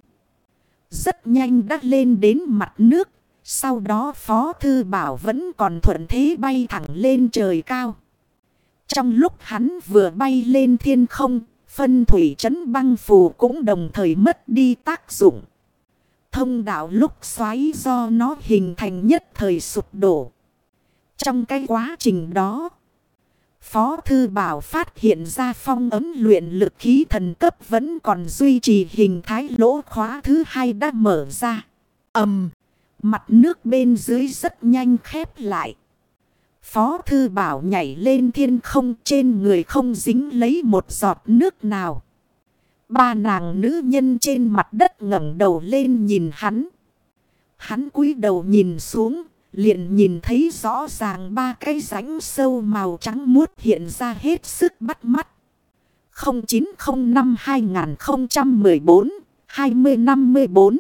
Rất nhanh đã lên đến mặt nước, sau đó Phó Thư Bảo vẫn còn thuận thế bay thẳng lên trời cao. Trong lúc hắn vừa bay lên thiên không, phân thủy trấn băng phù cũng đồng thời mất đi tác dụng. Thông đạo lúc xoáy do nó hình thành nhất thời sụp đổ. Trong cái quá trình đó, Phó Thư Bảo phát hiện ra phong ấm luyện lực khí thần cấp vẫn còn duy trì hình thái lỗ khóa thứ hai đã mở ra. Ẩm! Mặt nước bên dưới rất nhanh khép lại. Phó thư bảo nhảy lên thiên không trên người không dính lấy một giọt nước nào. Ba nàng nữ nhân trên mặt đất ngẩng đầu lên nhìn hắn. Hắn cúi đầu nhìn xuống, liền nhìn thấy rõ ràng ba cái rãnh sâu màu trắng muốt hiện ra hết sức bắt mắt. 0905 2014 2054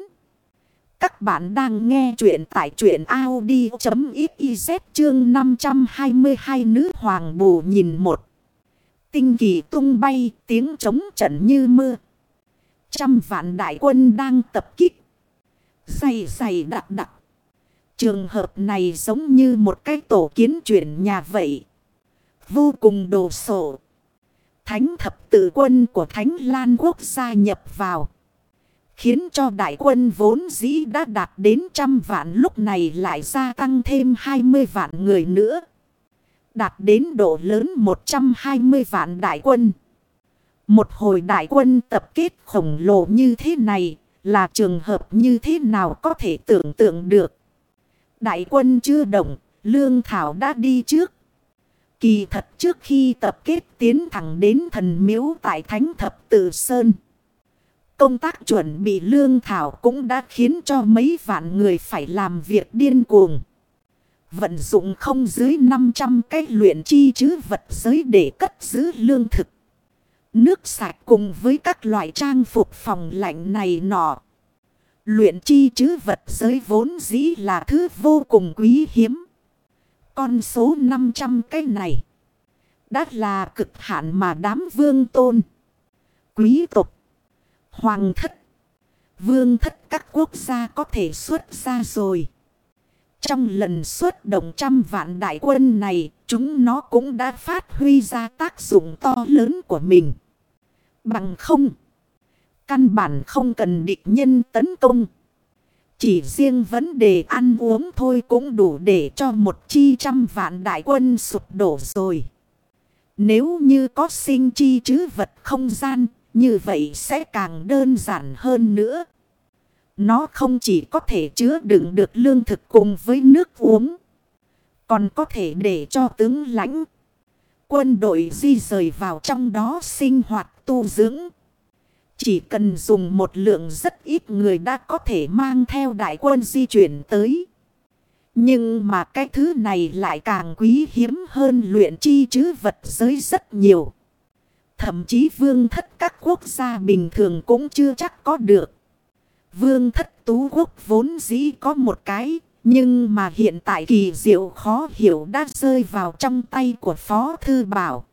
các bạn đang nghe chuyện tại chuyện Audi.xyz chương 522 nữ hoàng bù nhìn một. Tinh kỳ tung bay, tiếng trống trận như mưa. Trăm vạn đại quân đang tập kích. Dày dày đặc đặc. Trường hợp này giống như một cái tổ kiến chuyển nhà vậy. Vô cùng đồ sộ. Thánh thập tự quân của Thánh Lan Quốc gia nhập vào. Khiến cho đại quân vốn dĩ đã đạt đến trăm vạn lúc này lại gia tăng thêm 20 vạn người nữa. Đạt đến độ lớn 120 vạn đại quân. Một hồi đại quân tập kết khổng lồ như thế này là trường hợp như thế nào có thể tưởng tượng được. Đại quân chưa động, Lương Thảo đã đi trước. Kỳ thật trước khi tập kết tiến thẳng đến thần miếu tại Thánh Thập Tử Sơn. Công tác chuẩn bị lương thảo cũng đã khiến cho mấy vạn người phải làm việc điên cuồng. Vận dụng không dưới 500 cái luyện chi chứ vật giới để cất giữ lương thực. Nước sạch cùng với các loại trang phục phòng lạnh này nọ. Luyện chi chứ vật giới vốn dĩ là thứ vô cùng quý hiếm. Con số 500 cái này. Đã là cực hạn mà đám vương tôn. Quý tộc Hoàng thất. Vương thất các quốc gia có thể xuất ra rồi. Trong lần xuất động trăm vạn đại quân này, chúng nó cũng đã phát huy ra tác dụng to lớn của mình. Bằng không, căn bản không cần địch nhân tấn công. Chỉ riêng vấn đề ăn uống thôi cũng đủ để cho một chi trăm vạn đại quân sụp đổ rồi. Nếu như có sinh chi chứ vật không gian, như vậy sẽ càng đơn giản hơn nữa. Nó không chỉ có thể chứa đựng được lương thực cùng với nước uống. Còn có thể để cho tướng lãnh. Quân đội di rời vào trong đó sinh hoạt tu dưỡng. Chỉ cần dùng một lượng rất ít người đã có thể mang theo đại quân di chuyển tới. Nhưng mà cái thứ này lại càng quý hiếm hơn luyện chi chứ vật giới rất nhiều. Thậm chí vương thất các quốc gia bình thường cũng chưa chắc có được. Vương thất tú quốc vốn dĩ có một cái. Nhưng mà hiện tại kỳ diệu khó hiểu đã rơi vào trong tay của Phó Thư Bảo.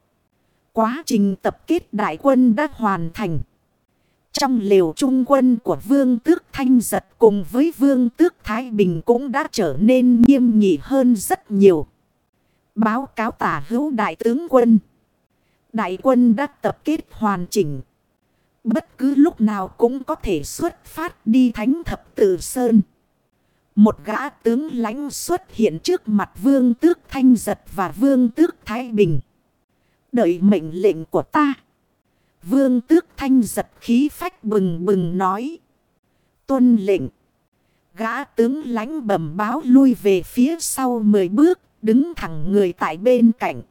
Quá trình tập kết đại quân đã hoàn thành. Trong liều trung quân của Vương Tước Thanh Giật cùng với Vương Tước Thái Bình cũng đã trở nên nghiêm nghị hơn rất nhiều. Báo cáo tả hữu đại tướng quân. Đại quân đã tập kết hoàn chỉnh. Bất cứ lúc nào cũng có thể xuất phát đi thánh thập tử sơn. Một gã tướng lãnh xuất hiện trước mặt vương tước thanh giật và vương tước thái bình. Đợi mệnh lệnh của ta. Vương tước thanh giật khí phách bừng bừng nói. Tuân lệnh. Gã tướng lãnh bẩm báo lui về phía sau mười bước, đứng thẳng người tại bên cạnh.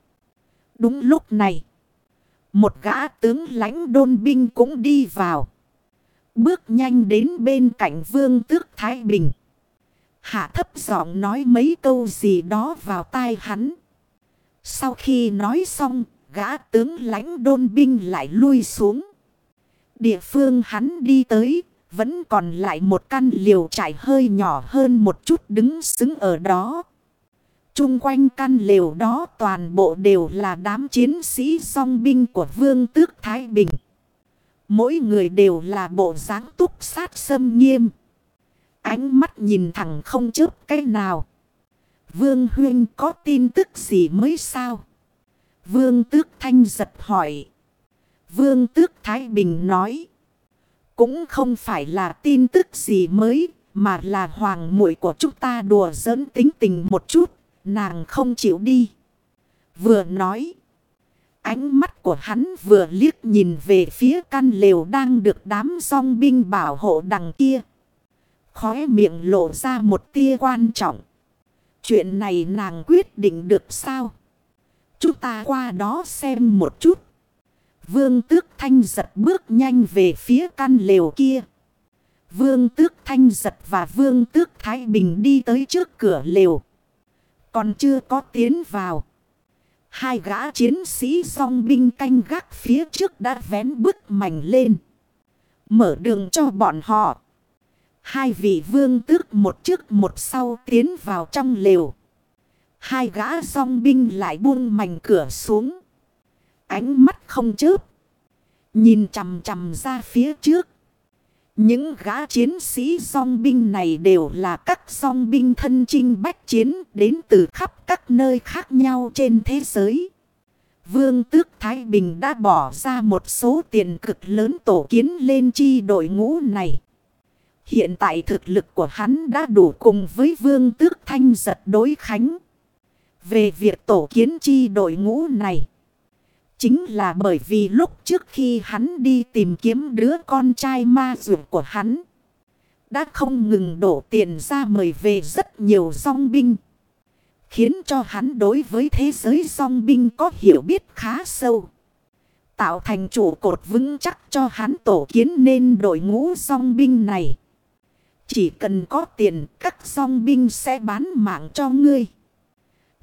Đúng lúc này. Một gã tướng lãnh đôn binh cũng đi vào. Bước nhanh đến bên cạnh vương tước Thái Bình. Hạ thấp giọng nói mấy câu gì đó vào tai hắn. Sau khi nói xong, gã tướng lãnh đôn binh lại lui xuống. Địa phương hắn đi tới, vẫn còn lại một căn liều trải hơi nhỏ hơn một chút đứng xứng ở đó. Trung quanh căn lều đó toàn bộ đều là đám chiến sĩ song binh của vương tước Thái Bình. Mỗi người đều là bộ dáng túc sát sâm nghiêm. Ánh mắt nhìn thẳng không chớp cái nào. Vương Huyên có tin tức gì mới sao? Vương Tước Thanh giật hỏi. Vương Tước Thái Bình nói. Cũng không phải là tin tức gì mới, mà là hoàng muội của chúng ta đùa giỡn tính tình một chút, nàng không chịu đi. Vừa nói, ánh mắt của hắn vừa liếc nhìn về phía căn lều đang được đám song binh bảo hộ đằng kia. Khóe miệng lộ ra một tia quan trọng. Chuyện này nàng quyết định được sao? Chúng ta qua đó xem một chút. Vương tước thanh giật bước nhanh về phía căn lều kia. Vương tước thanh giật và vương tước thái bình đi tới trước cửa lều. Còn chưa có tiến vào. Hai gã chiến sĩ song binh canh gác phía trước đã vén bức mảnh lên. Mở đường cho bọn họ. Hai vị vương tước một trước một sau tiến vào trong lều. Hai gã song binh lại buông mảnh cửa xuống. Ánh mắt không chớp. Nhìn chằm chằm ra phía trước. Những gã chiến sĩ song binh này đều là các song binh thân chinh bách chiến đến từ khắp các nơi khác nhau trên thế giới. Vương tước Thái Bình đã bỏ ra một số tiền cực lớn tổ kiến lên chi đội ngũ này. Hiện tại thực lực của hắn đã đủ cùng với vương tước thanh giật đối khánh. Về việc tổ kiến chi đội ngũ này. Chính là bởi vì lúc trước khi hắn đi tìm kiếm đứa con trai ma dược của hắn. Đã không ngừng đổ tiền ra mời về rất nhiều song binh. Khiến cho hắn đối với thế giới song binh có hiểu biết khá sâu. Tạo thành chủ cột vững chắc cho hắn tổ kiến nên đội ngũ song binh này. Chỉ cần có tiền, các song binh sẽ bán mạng cho ngươi.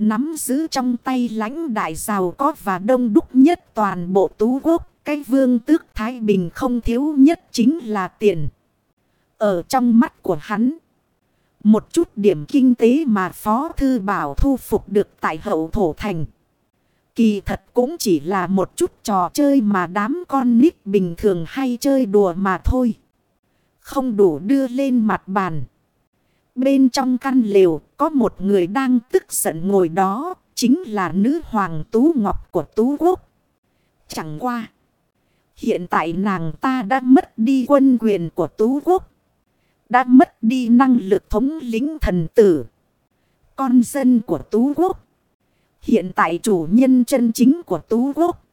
Nắm giữ trong tay lãnh đại giàu có và đông đúc nhất toàn bộ tú quốc. Cái vương tước Thái Bình không thiếu nhất chính là tiền. Ở trong mắt của hắn. Một chút điểm kinh tế mà Phó Thư Bảo thu phục được tại hậu thổ thành. Kỳ thật cũng chỉ là một chút trò chơi mà đám con nít bình thường hay chơi đùa mà thôi. Không đủ đưa lên mặt bàn. Bên trong căn lều, có một người đang tức giận ngồi đó. Chính là nữ hoàng Tú Ngọc của Tú Quốc. Chẳng qua. Hiện tại nàng ta đã mất đi quân quyền của Tú Quốc. Đã mất đi năng lực thống lĩnh thần tử. Con dân của Tú Quốc. Hiện tại chủ nhân chân chính của Tú Quốc.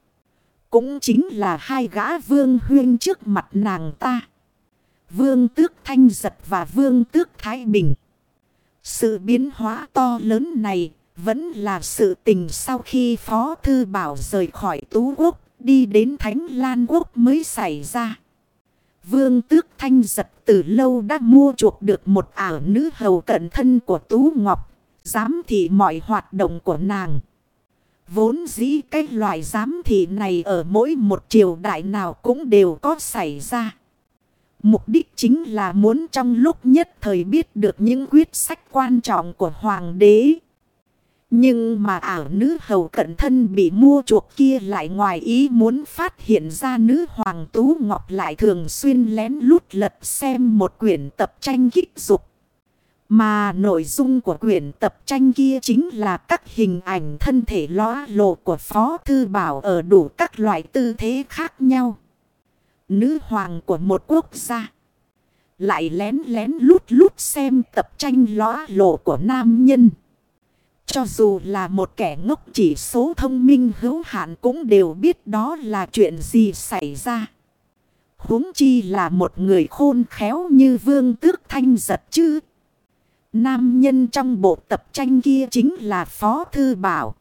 Cũng chính là hai gã vương huyên trước mặt nàng ta. Vương tước thanh giật và vương tước thái bình. Sự biến hóa to lớn này vẫn là sự tình sau khi Phó Thư Bảo rời khỏi Tú Quốc đi đến Thánh Lan Quốc mới xảy ra. Vương tước thanh giật từ lâu đã mua chuộc được một ảo nữ hầu cận thân của Tú Ngọc, giám thị mọi hoạt động của nàng. Vốn dĩ cái loại giám thị này ở mỗi một triều đại nào cũng đều có xảy ra. Mục đích chính là muốn trong lúc nhất thời biết được những quyết sách quan trọng của hoàng đế. Nhưng mà ảo nữ hầu cận thân bị mua chuộc kia lại ngoài ý muốn phát hiện ra nữ hoàng Tú Ngọc lại thường xuyên lén lút lật xem một quyển tập tranh kích dục. Mà nội dung của quyển tập tranh kia chính là các hình ảnh thân thể lõa lộ của Phó Thư Bảo ở đủ các loại tư thế khác nhau nữ hoàng của một quốc gia. Lại lén lén lút lút xem tập tranh lõa lộ của nam nhân. Cho dù là một kẻ ngốc chỉ số thông minh hữu hạn cũng đều biết đó là chuyện gì xảy ra. huống chi là một người khôn khéo như vương tước thanh giật chứ. Nam nhân trong bộ tập tranh kia chính là Phó Thư Bảo.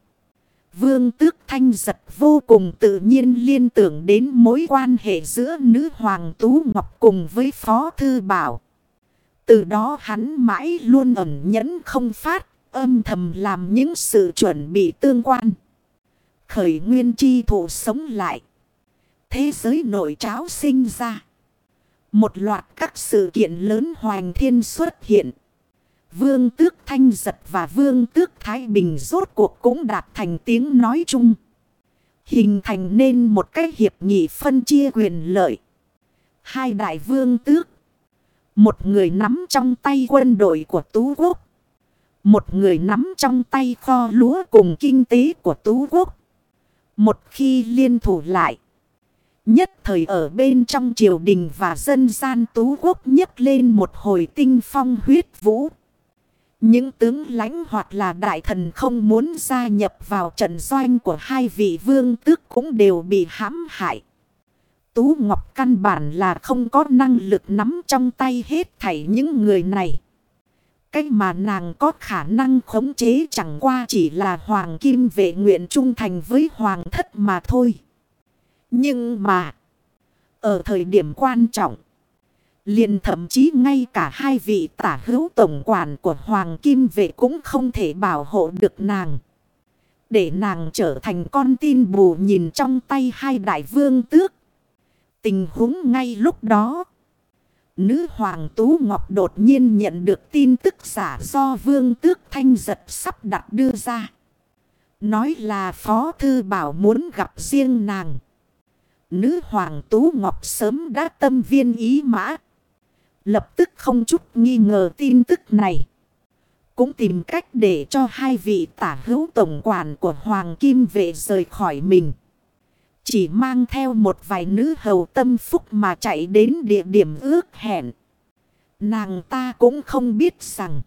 Vương tước thanh giật vô cùng tự nhiên liên tưởng đến mối quan hệ giữa nữ hoàng Tú Ngọc cùng với Phó Thư Bảo. Từ đó hắn mãi luôn ẩn nhẫn không phát, âm thầm làm những sự chuẩn bị tương quan. Khởi nguyên chi thủ sống lại. Thế giới nội tráo sinh ra. Một loạt các sự kiện lớn hoành thiên xuất hiện. Vương tước Thanh Giật và Vương tước Thái Bình rốt cuộc cũng đạt thành tiếng nói chung. Hình thành nên một cái hiệp nghị phân chia quyền lợi. Hai đại vương tước. Một người nắm trong tay quân đội của Tú Quốc. Một người nắm trong tay kho lúa cùng kinh tế của Tú Quốc. Một khi liên thủ lại. Nhất thời ở bên trong triều đình và dân gian Tú Quốc nhấc lên một hồi tinh phong huyết vũ. Những tướng lãnh hoặc là đại thần không muốn gia nhập vào trận doanh của hai vị vương tước cũng đều bị hãm hại. Tú Ngọc căn bản là không có năng lực nắm trong tay hết thảy những người này. Cái mà nàng có khả năng khống chế chẳng qua chỉ là hoàng kim vệ nguyện trung thành với hoàng thất mà thôi. Nhưng mà, ở thời điểm quan trọng, liền thậm chí ngay cả hai vị tả hữu tổng quản của hoàng kim vệ cũng không thể bảo hộ được nàng. Để nàng trở thành con tin bù nhìn trong tay hai đại vương tước. Tình huống ngay lúc đó. Nữ hoàng Tú Ngọc đột nhiên nhận được tin tức giả do vương tước thanh giật sắp đặt đưa ra. Nói là Phó Thư Bảo muốn gặp riêng nàng. Nữ hoàng Tú Ngọc sớm đã tâm viên ý mã. Lập tức không chút nghi ngờ tin tức này. Cũng tìm cách để cho hai vị tả hữu tổng quản của Hoàng Kim vệ rời khỏi mình. Chỉ mang theo một vài nữ hầu tâm phúc mà chạy đến địa điểm ước hẹn. Nàng ta cũng không biết rằng.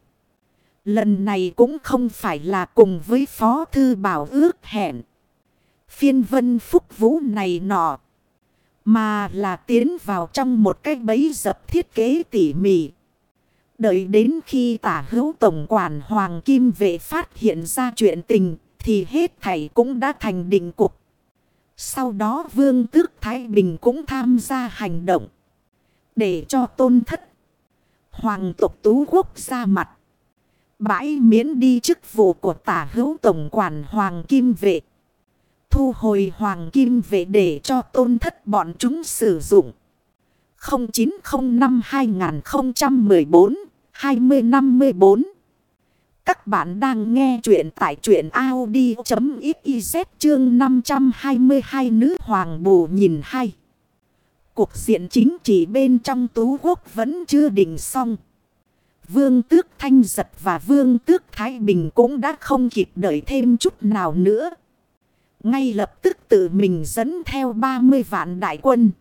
Lần này cũng không phải là cùng với Phó Thư Bảo ước hẹn. Phiên vân phúc vũ này nọ. Mà là tiến vào trong một cái bẫy dập thiết kế tỉ mỉ. Đợi đến khi tả hữu tổng quản Hoàng Kim Vệ phát hiện ra chuyện tình, thì hết thảy cũng đã thành định cục. Sau đó Vương Tước Thái Bình cũng tham gia hành động. Để cho tôn thất. Hoàng tộc Tú Quốc ra mặt. Bãi miễn đi chức vụ của tả hữu tổng quản Hoàng Kim Vệ. Thu hồi Hoàng Kim về để cho tôn thất bọn chúng sử dụng. 0905 2014 2054 các bạn đang nghe chuyện tại chuyện Audi.xyz chương 522 nữ hoàng bù nhìn hay. Cuộc diện chính trị bên trong tú quốc vẫn chưa định xong. Vương tước Thanh Giật và Vương tước Thái Bình cũng đã không kịp đợi thêm chút nào nữa. Ngay lập tức tự mình dẫn theo 30 vạn đại quân.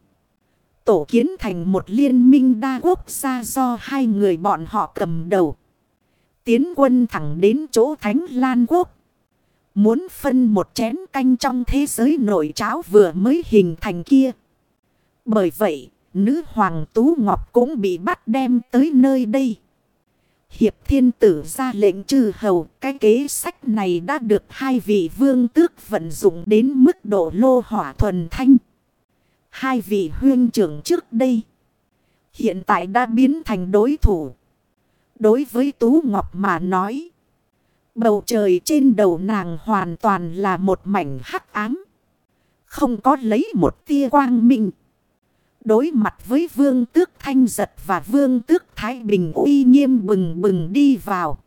Tổ kiến thành một liên minh đa quốc gia do hai người bọn họ cầm đầu tiến quân thẳng đến chỗ Thánh Lan Quốc. Muốn phân một chén canh trong thế giới nội cháo vừa mới hình thành kia. Bởi vậy, nữ hoàng Tú Ngọc cũng bị bắt đem tới nơi đây. Hiệp thiên tử ra lệnh trừ hầu, cái kế sách này đã được hai vị vương tước vận dụng đến mức độ lô hỏa thuần thanh. Hai vị huyên trưởng trước đây, hiện tại đã biến thành đối thủ. Đối với Tú Ngọc mà nói. Bầu trời trên đầu nàng hoàn toàn là một mảnh hắc ám. Không có lấy một tia quang minh. Đối mặt với vương tước thanh giật và vương tước thái bình uy nghiêm bừng bừng đi vào.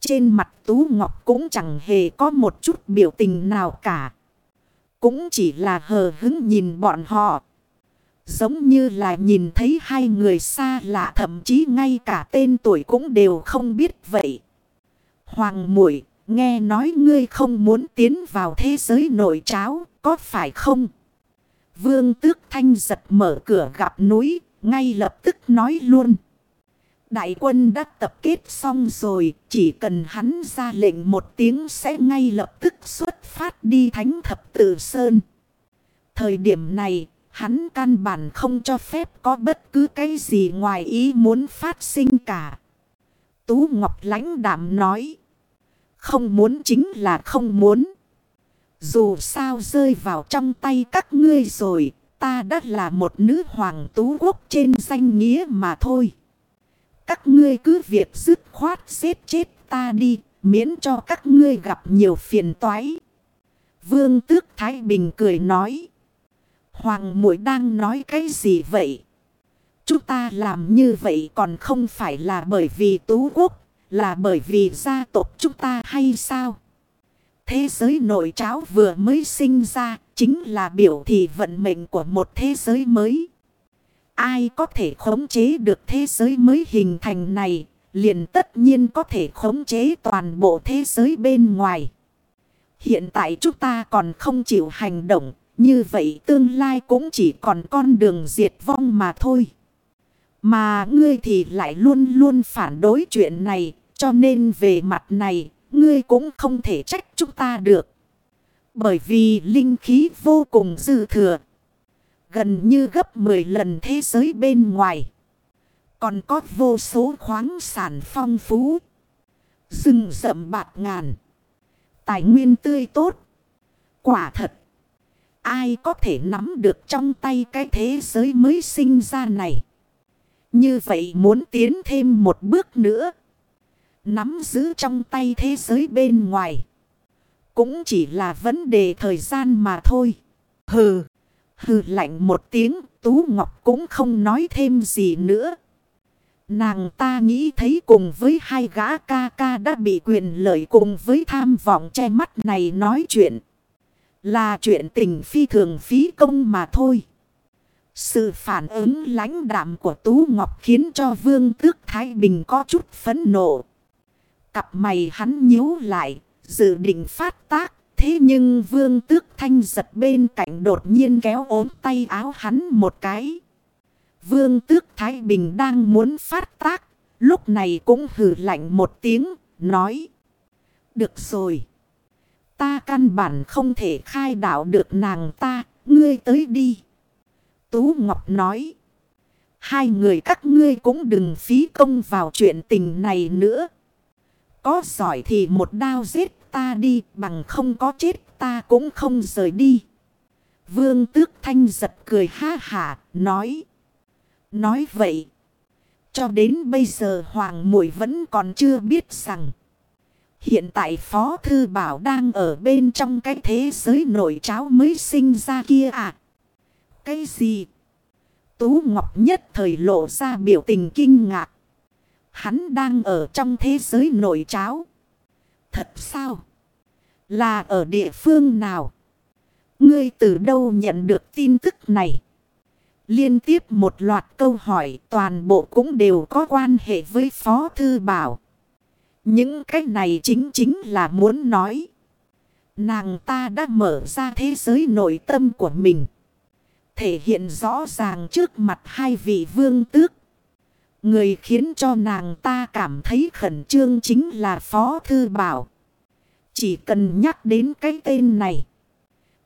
Trên mặt Tú Ngọc cũng chẳng hề có một chút biểu tình nào cả. Cũng chỉ là hờ hứng nhìn bọn họ. Giống như là nhìn thấy hai người xa lạ thậm chí ngay cả tên tuổi cũng đều không biết vậy. Hoàng muội nghe nói ngươi không muốn tiến vào thế giới nội tráo, có phải không? Vương tước thanh giật mở cửa gặp núi, ngay lập tức nói luôn. Đại quân đã tập kết xong rồi, chỉ cần hắn ra lệnh một tiếng sẽ ngay lập tức xuất phát đi thánh thập tử sơn. Thời điểm này, Hắn căn bản không cho phép có bất cứ cái gì ngoài ý muốn phát sinh cả. Tú Ngọc lãnh đạm nói. Không muốn chính là không muốn. Dù sao rơi vào trong tay các ngươi rồi, ta đã là một nữ hoàng tú quốc trên danh nghĩa mà thôi. Các ngươi cứ việc dứt khoát xếp chết ta đi, miễn cho các ngươi gặp nhiều phiền toái. Vương tước Thái Bình cười nói. Hoàng muội đang nói cái gì vậy? Chúng ta làm như vậy còn không phải là bởi vì tú quốc, là bởi vì gia tộc chúng ta hay sao? Thế giới nội tráo vừa mới sinh ra chính là biểu thị vận mệnh của một thế giới mới. Ai có thể khống chế được thế giới mới hình thành này, liền tất nhiên có thể khống chế toàn bộ thế giới bên ngoài. Hiện tại chúng ta còn không chịu hành động, như vậy tương lai cũng chỉ còn con đường diệt vong mà thôi. Mà ngươi thì lại luôn luôn phản đối chuyện này, cho nên về mặt này, ngươi cũng không thể trách chúng ta được. Bởi vì linh khí vô cùng dư thừa. Gần như gấp 10 lần thế giới bên ngoài. Còn có vô số khoáng sản phong phú. Rừng rậm bạc ngàn. Tài nguyên tươi tốt. Quả thật. Ai có thể nắm được trong tay cái thế giới mới sinh ra này. Như vậy muốn tiến thêm một bước nữa. Nắm giữ trong tay thế giới bên ngoài. Cũng chỉ là vấn đề thời gian mà thôi. Hừ. Hừ lạnh một tiếng. Tú Ngọc cũng không nói thêm gì nữa. Nàng ta nghĩ thấy cùng với hai gã ca ca đã bị quyền lợi cùng với tham vọng che mắt này nói chuyện. Là chuyện tình phi thường phí công mà thôi. Sự phản ứng lãnh đạm của Tú Ngọc khiến cho Vương Tước Thái Bình có chút phấn nộ. Cặp mày hắn nhíu lại, dự định phát tác. Thế nhưng Vương Tước Thanh giật bên cạnh đột nhiên kéo ốm tay áo hắn một cái. Vương Tước Thái Bình đang muốn phát tác, lúc này cũng hử lạnh một tiếng, nói. Được rồi. Ta căn bản không thể khai đạo được nàng ta, ngươi tới đi. Tú Ngọc nói. Hai người các ngươi cũng đừng phí công vào chuyện tình này nữa. Có giỏi thì một đao giết ta đi, bằng không có chết ta cũng không rời đi. Vương tước thanh giật cười ha hả nói. Nói vậy. Cho đến bây giờ Hoàng Mùi vẫn còn chưa biết rằng. Hiện tại Phó Thư Bảo đang ở bên trong cái thế giới nổi cháo mới sinh ra kia à. Cái gì? Tú Ngọc nhất thời lộ ra biểu tình kinh ngạc. Hắn đang ở trong thế giới nội cháo. Thật sao? Là ở địa phương nào? Ngươi từ đâu nhận được tin tức này? Liên tiếp một loạt câu hỏi toàn bộ cũng đều có quan hệ với Phó Thư Bảo. Những cái này chính chính là muốn nói. Nàng ta đã mở ra thế giới nội tâm của mình. Thể hiện rõ ràng trước mặt hai vị vương tước. Người khiến cho nàng ta cảm thấy khẩn trương chính là Phó Thư Bảo. Chỉ cần nhắc đến cái tên này.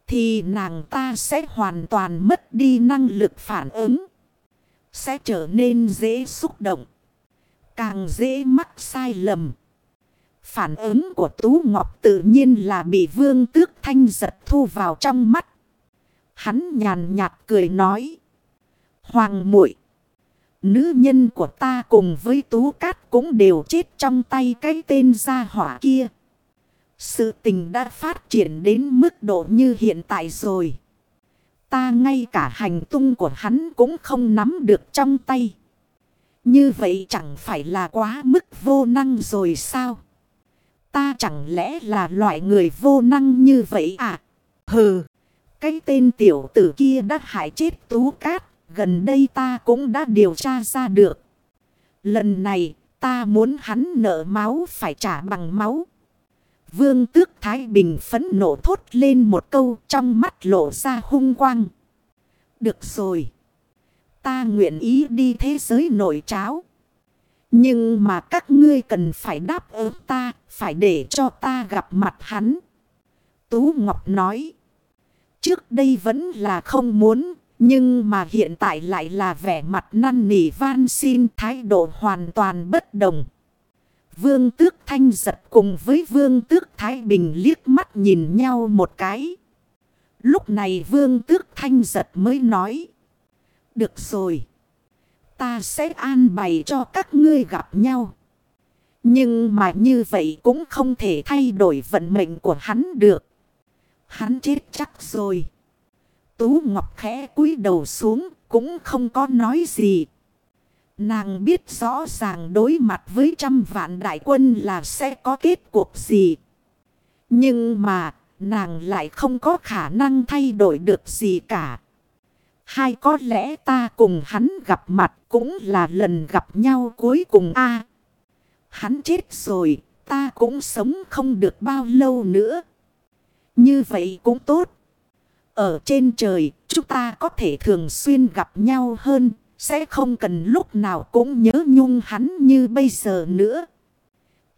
Thì nàng ta sẽ hoàn toàn mất đi năng lực phản ứng. Sẽ trở nên dễ xúc động. Càng dễ mắc sai lầm. Phản ứng của Tú Ngọc tự nhiên là bị vương tước thanh giật thu vào trong mắt. Hắn nhàn nhạt cười nói. Hoàng muội Nữ nhân của ta cùng với Tú Cát cũng đều chết trong tay cái tên gia hỏa kia. Sự tình đã phát triển đến mức độ như hiện tại rồi. Ta ngay cả hành tung của hắn cũng không nắm được trong tay. Như vậy chẳng phải là quá mức vô năng rồi sao? Ta chẳng lẽ là loại người vô năng như vậy à? Hừ, cái tên tiểu tử kia đã hại chết tú cát. Gần đây ta cũng đã điều tra ra được. Lần này ta muốn hắn nợ máu phải trả bằng máu. Vương tước Thái Bình phấn nộ thốt lên một câu trong mắt lộ ra hung quang. Được rồi. Ta nguyện ý đi thế giới nổi cháo. Nhưng mà các ngươi cần phải đáp ứng ta, phải để cho ta gặp mặt hắn. Tú Ngọc nói. Trước đây vẫn là không muốn, nhưng mà hiện tại lại là vẻ mặt năn nỉ van xin thái độ hoàn toàn bất đồng. Vương tước thanh giật cùng với vương tước Thái Bình liếc mắt nhìn nhau một cái. Lúc này vương tước thanh giật mới nói. Được rồi. Ta sẽ an bày cho các ngươi gặp nhau. Nhưng mà như vậy cũng không thể thay đổi vận mệnh của hắn được. Hắn chết chắc rồi. Tú Ngọc khẽ cúi đầu xuống cũng không có nói gì. Nàng biết rõ ràng đối mặt với trăm vạn đại quân là sẽ có kết cuộc gì. Nhưng mà nàng lại không có khả năng thay đổi được gì cả. Hay có lẽ ta cùng hắn gặp mặt cũng là lần gặp nhau cuối cùng a Hắn chết rồi, ta cũng sống không được bao lâu nữa. Như vậy cũng tốt. Ở trên trời, chúng ta có thể thường xuyên gặp nhau hơn, sẽ không cần lúc nào cũng nhớ nhung hắn như bây giờ nữa.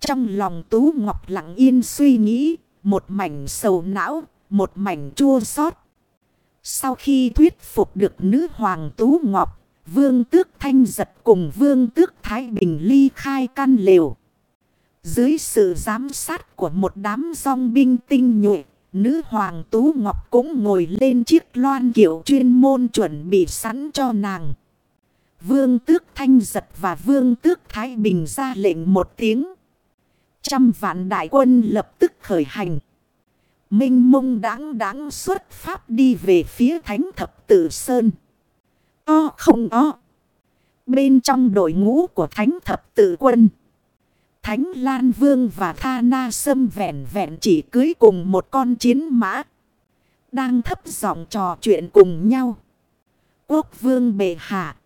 Trong lòng Tú Ngọc lặng yên suy nghĩ, một mảnh sầu não, một mảnh chua xót. Sau khi thuyết phục được nữ hoàng Tú Ngọc, Vương Tước Thanh Giật cùng Vương Tước Thái Bình ly khai căn lều. Dưới sự giám sát của một đám song binh tinh nhuệ, nữ hoàng Tú Ngọc cũng ngồi lên chiếc loan kiểu chuyên môn chuẩn bị sẵn cho nàng. Vương Tước Thanh Giật và Vương Tước Thái Bình ra lệnh một tiếng. Trăm vạn đại quân lập tức khởi hành. Minh mông đáng đáng xuất pháp đi về phía thánh thập tử sơn. O không o. Bên trong đội ngũ của thánh thập tử quân. Thánh Lan Vương và Tha Na Sâm vẹn vẹn chỉ cưới cùng một con chiến mã. Đang thấp giọng trò chuyện cùng nhau. Quốc vương bệ hạ.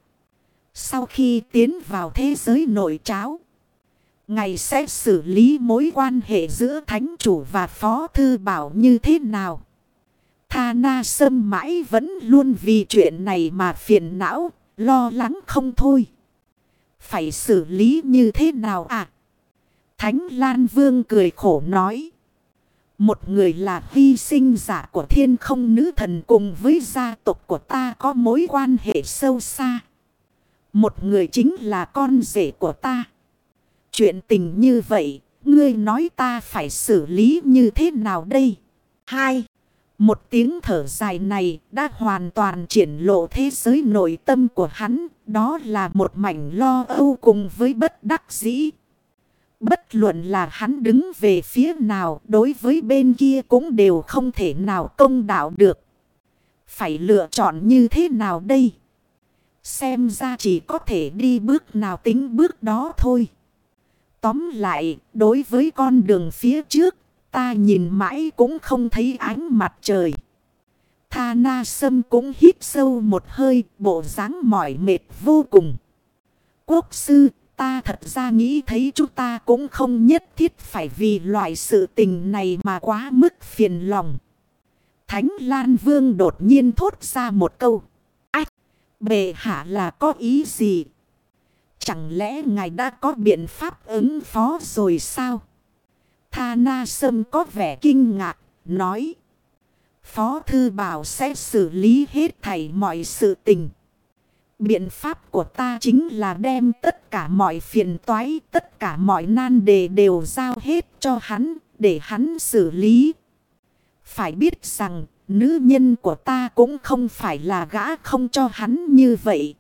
Sau khi tiến vào thế giới nội tráo. Ngài sẽ xử lý mối quan hệ giữa thánh chủ và phó thư bảo như thế nào? Tha na sâm mãi vẫn luôn vì chuyện này mà phiền não, lo lắng không thôi. Phải xử lý như thế nào à? Thánh Lan Vương cười khổ nói. Một người là hy sinh giả của thiên không nữ thần cùng với gia tộc của ta có mối quan hệ sâu xa. Một người chính là con rể của ta. Chuyện tình như vậy, ngươi nói ta phải xử lý như thế nào đây? Hai, một tiếng thở dài này đã hoàn toàn triển lộ thế giới nội tâm của hắn. Đó là một mảnh lo âu cùng với bất đắc dĩ. Bất luận là hắn đứng về phía nào đối với bên kia cũng đều không thể nào công đạo được. Phải lựa chọn như thế nào đây? Xem ra chỉ có thể đi bước nào tính bước đó thôi. Tóm lại, đối với con đường phía trước, ta nhìn mãi cũng không thấy ánh mặt trời. Tha na sâm cũng hít sâu một hơi, bộ dáng mỏi mệt vô cùng. Quốc sư, ta thật ra nghĩ thấy chúng ta cũng không nhất thiết phải vì loại sự tình này mà quá mức phiền lòng. Thánh Lan Vương đột nhiên thốt ra một câu. Ách, bệ hạ là có ý gì? Chẳng lẽ ngài đã có biện pháp ứng phó rồi sao? Tha Na Sâm có vẻ kinh ngạc, nói. Phó Thư Bảo sẽ xử lý hết thảy mọi sự tình. Biện pháp của ta chính là đem tất cả mọi phiền toái, tất cả mọi nan đề đều giao hết cho hắn, để hắn xử lý. Phải biết rằng, nữ nhân của ta cũng không phải là gã không cho hắn như vậy.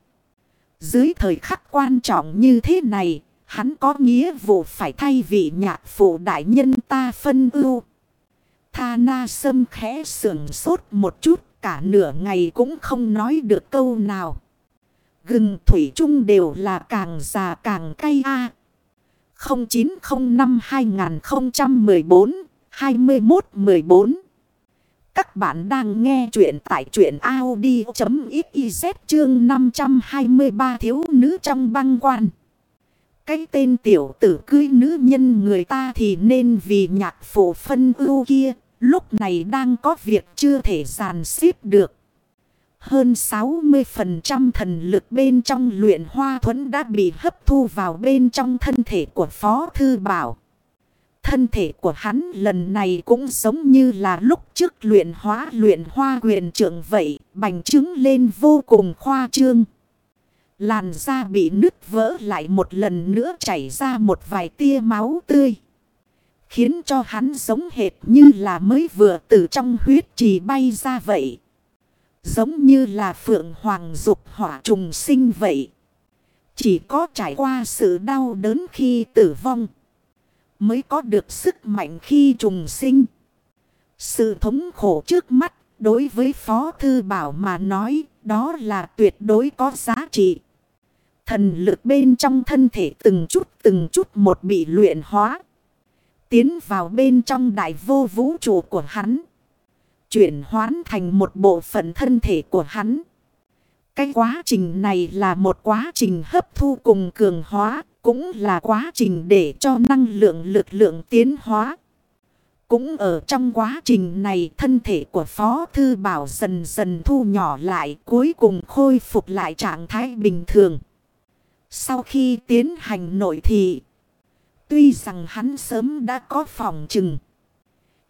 Dưới thời khắc quan trọng như thế này, hắn có nghĩa vụ phải thay vị nhạc phụ đại nhân ta phân ưu. Tha na sâm khẽ sưởng sốt một chút, cả nửa ngày cũng không nói được câu nào. Gừng thủy chung đều là càng già càng cay a. 0905 2014 2114 các bạn đang nghe chuyện tại chuyện Audi.xyz chương 523 thiếu nữ trong băng quan. Cái tên tiểu tử cưới nữ nhân người ta thì nên vì nhạc phổ phân ưu kia, lúc này đang có việc chưa thể giàn xếp được. Hơn 60% thần lực bên trong luyện hoa thuẫn đã bị hấp thu vào bên trong thân thể của Phó Thư Bảo. Thân thể của hắn lần này cũng giống như là lúc trước luyện hóa luyện hoa quyền trưởng vậy, bành trướng lên vô cùng khoa trương. Làn da bị nứt vỡ lại một lần nữa chảy ra một vài tia máu tươi. Khiến cho hắn giống hệt như là mới vừa từ trong huyết trì bay ra vậy. Giống như là phượng hoàng dục hỏa trùng sinh vậy. Chỉ có trải qua sự đau đớn khi tử vong. Mới có được sức mạnh khi trùng sinh. Sự thống khổ trước mắt đối với Phó Thư Bảo mà nói, đó là tuyệt đối có giá trị. Thần lực bên trong thân thể từng chút từng chút một bị luyện hóa. Tiến vào bên trong đại vô vũ trụ của hắn. Chuyển hoán thành một bộ phận thân thể của hắn. Cái quá trình này là một quá trình hấp thu cùng cường hóa. Cũng là quá trình để cho năng lượng lực lượng tiến hóa. Cũng ở trong quá trình này thân thể của Phó Thư Bảo dần dần thu nhỏ lại cuối cùng khôi phục lại trạng thái bình thường. Sau khi tiến hành nội thị, tuy rằng hắn sớm đã có phòng chừng.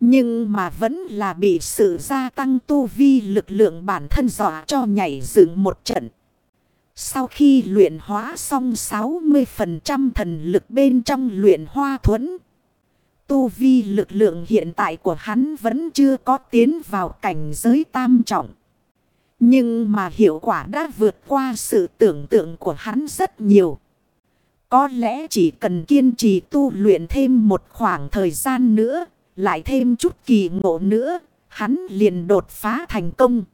Nhưng mà vẫn là bị sự gia tăng tu vi lực lượng bản thân dọa cho nhảy dựng một trận. Sau khi luyện hóa xong 60% thần lực bên trong luyện hoa thuẫn. Tu vi lực lượng hiện tại của hắn vẫn chưa có tiến vào cảnh giới tam trọng. Nhưng mà hiệu quả đã vượt qua sự tưởng tượng của hắn rất nhiều. Có lẽ chỉ cần kiên trì tu luyện thêm một khoảng thời gian nữa, lại thêm chút kỳ ngộ nữa, hắn liền đột phá thành công.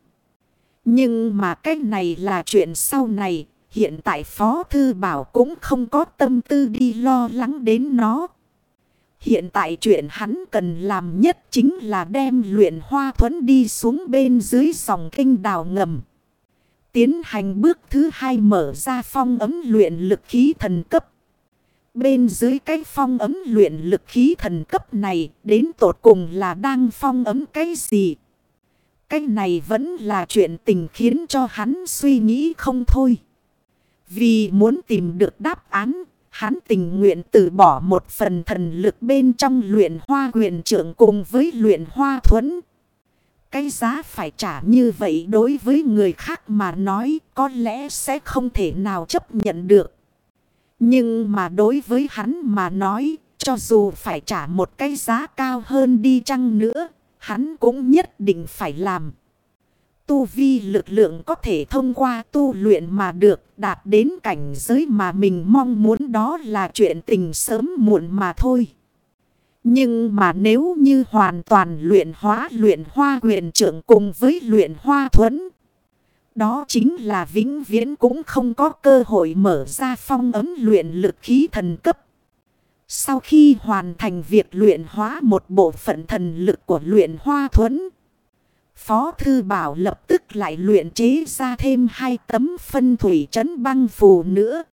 Nhưng mà cái này là chuyện sau này, hiện tại Phó Thư Bảo cũng không có tâm tư đi lo lắng đến nó. Hiện tại chuyện hắn cần làm nhất chính là đem luyện hoa thuẫn đi xuống bên dưới dòng kinh đào ngầm. Tiến hành bước thứ hai mở ra phong ấm luyện lực khí thần cấp. Bên dưới cái phong ấm luyện lực khí thần cấp này, đến tột cùng là đang phong ấm cái gì? Cái này vẫn là chuyện tình khiến cho hắn suy nghĩ không thôi. Vì muốn tìm được đáp án, Hắn tình nguyện từ bỏ một phần thần lực bên trong luyện hoa quyền trưởng cùng với luyện hoa thuẫn. Cái giá phải trả như vậy đối với người khác mà nói, có lẽ sẽ không thể nào chấp nhận được. Nhưng mà đối với hắn mà nói, cho dù phải trả một cái giá cao hơn đi chăng nữa, hắn cũng nhất định phải làm tu vi lực lượng có thể thông qua tu luyện mà được đạt đến cảnh giới mà mình mong muốn đó là chuyện tình sớm muộn mà thôi. Nhưng mà nếu như hoàn toàn luyện hóa luyện hoa quyền trưởng cùng với luyện hoa thuẫn. Đó chính là vĩnh viễn cũng không có cơ hội mở ra phong ấm luyện lực khí thần cấp. Sau khi hoàn thành việc luyện hóa một bộ phận thần lực của luyện hoa thuẫn. Phó Thư Bảo lập tức lại luyện chế ra thêm hai tấm phân thủy trấn băng phù nữa.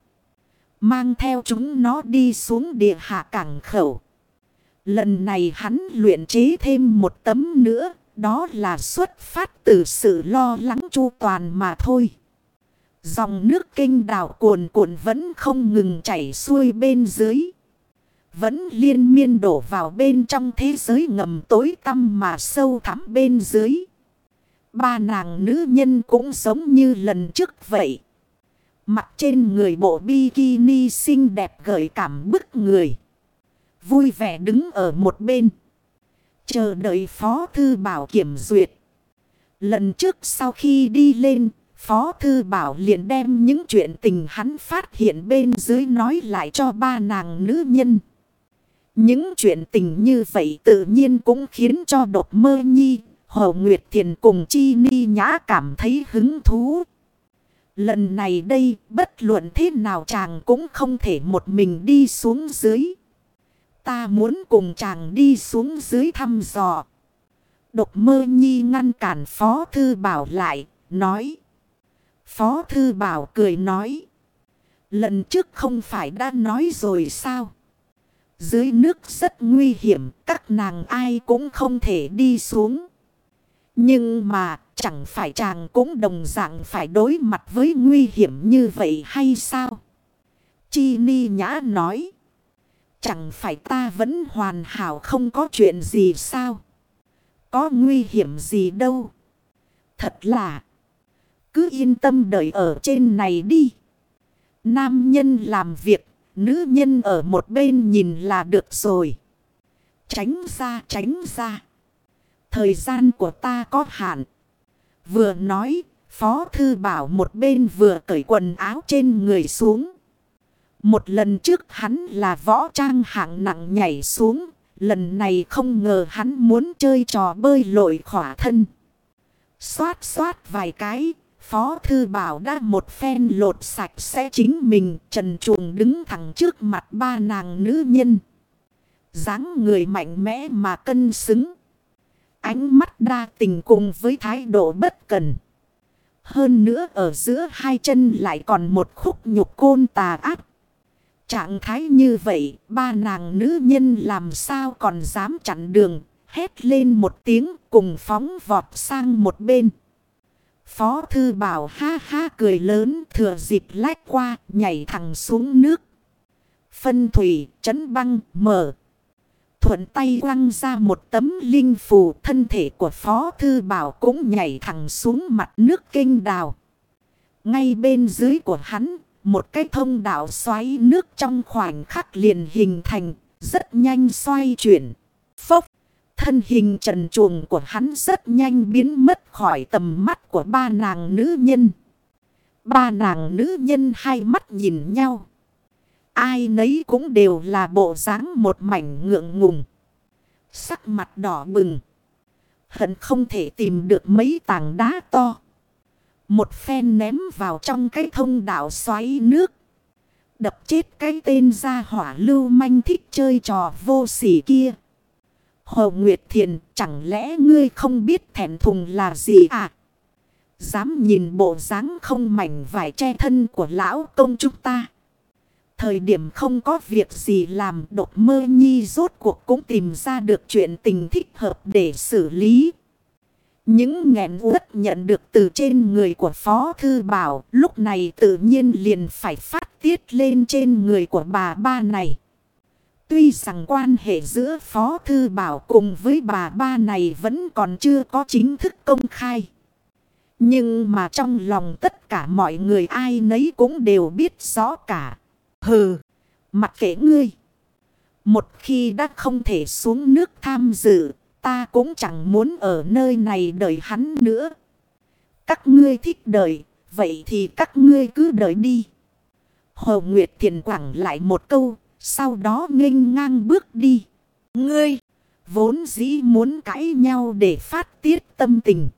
Mang theo chúng nó đi xuống địa hạ cảng khẩu. Lần này hắn luyện chế thêm một tấm nữa. Đó là xuất phát từ sự lo lắng chu toàn mà thôi. Dòng nước kinh đảo cuồn cuộn vẫn không ngừng chảy xuôi bên dưới. Vẫn liên miên đổ vào bên trong thế giới ngầm tối tăm mà sâu thẳm bên dưới. Ba nàng nữ nhân cũng giống như lần trước vậy. Mặt trên người bộ bikini xinh đẹp gợi cảm bức người. Vui vẻ đứng ở một bên. Chờ đợi Phó Thư Bảo kiểm duyệt. Lần trước sau khi đi lên, Phó Thư Bảo liền đem những chuyện tình hắn phát hiện bên dưới nói lại cho ba nàng nữ nhân. Những chuyện tình như vậy tự nhiên cũng khiến cho đột mơ nhi Hồ Nguyệt Thiền cùng Chi Ni Nhã cảm thấy hứng thú. Lần này đây bất luận thế nào chàng cũng không thể một mình đi xuống dưới. Ta muốn cùng chàng đi xuống dưới thăm dò. Độc mơ nhi ngăn cản Phó Thư Bảo lại, nói. Phó Thư Bảo cười nói. Lần trước không phải đã nói rồi sao? Dưới nước rất nguy hiểm, các nàng ai cũng không thể đi xuống. Nhưng mà chẳng phải chàng cũng đồng dạng phải đối mặt với nguy hiểm như vậy hay sao? Chi Ni Nhã nói. Chẳng phải ta vẫn hoàn hảo không có chuyện gì sao? Có nguy hiểm gì đâu? Thật là. Cứ yên tâm đợi ở trên này đi. Nam nhân làm việc, nữ nhân ở một bên nhìn là được rồi. Tránh ra, tránh ra. Thời gian của ta có hạn. Vừa nói, Phó Thư Bảo một bên vừa cởi quần áo trên người xuống. Một lần trước hắn là võ trang hạng nặng nhảy xuống. Lần này không ngờ hắn muốn chơi trò bơi lội khỏa thân. Xoát xoát vài cái. Phó Thư Bảo đã một phen lột sạch sẽ chính mình. Trần chuồng đứng thẳng trước mặt ba nàng nữ nhân. dáng người mạnh mẽ mà cân xứng. Ánh mắt đa tình cùng với thái độ bất cần. Hơn nữa ở giữa hai chân lại còn một khúc nhục côn tà ác. Trạng thái như vậy, ba nàng nữ nhân làm sao còn dám chặn đường, hét lên một tiếng cùng phóng vọt sang một bên. Phó thư bảo ha ha cười lớn thừa dịp lách qua, nhảy thẳng xuống nước. Phân thủy, chấn băng, mở. Thuận tay quăng ra một tấm linh phù thân thể của Phó Thư Bảo cũng nhảy thẳng xuống mặt nước kinh đào. Ngay bên dưới của hắn một cái thông đạo xoáy nước trong khoảnh khắc liền hình thành, rất nhanh xoay chuyển. Phốc, thân hình trần chuồng của hắn rất nhanh biến mất khỏi tầm mắt của ba nàng nữ nhân. Ba nàng nữ nhân hai mắt nhìn nhau. Ai nấy cũng đều là bộ dáng một mảnh ngượng ngùng. Sắc mặt đỏ bừng. Hận không thể tìm được mấy tảng đá to. Một phen ném vào trong cái thông đạo xoáy nước. Đập chết cái tên ra hỏa lưu manh thích chơi trò vô sỉ kia. Hồ Nguyệt Thiền chẳng lẽ ngươi không biết thẹn thùng là gì à? Dám nhìn bộ dáng không mảnh vải che thân của lão công chúng ta. Thời điểm không có việc gì làm đột mơ nhi rốt cuộc cũng tìm ra được chuyện tình thích hợp để xử lý. Những nghẹn uất nhận được từ trên người của Phó Thư Bảo lúc này tự nhiên liền phải phát tiết lên trên người của bà ba này. Tuy rằng quan hệ giữa Phó Thư Bảo cùng với bà ba này vẫn còn chưa có chính thức công khai. Nhưng mà trong lòng tất cả mọi người ai nấy cũng đều biết rõ cả. Hừ, mặc kệ ngươi. Một khi đã không thể xuống nước tham dự, ta cũng chẳng muốn ở nơi này đợi hắn nữa. Các ngươi thích đợi, vậy thì các ngươi cứ đợi đi. Hồ Nguyệt Thiền quẳng lại một câu, sau đó nghênh ngang bước đi. Ngươi, vốn dĩ muốn cãi nhau để phát tiết tâm tình.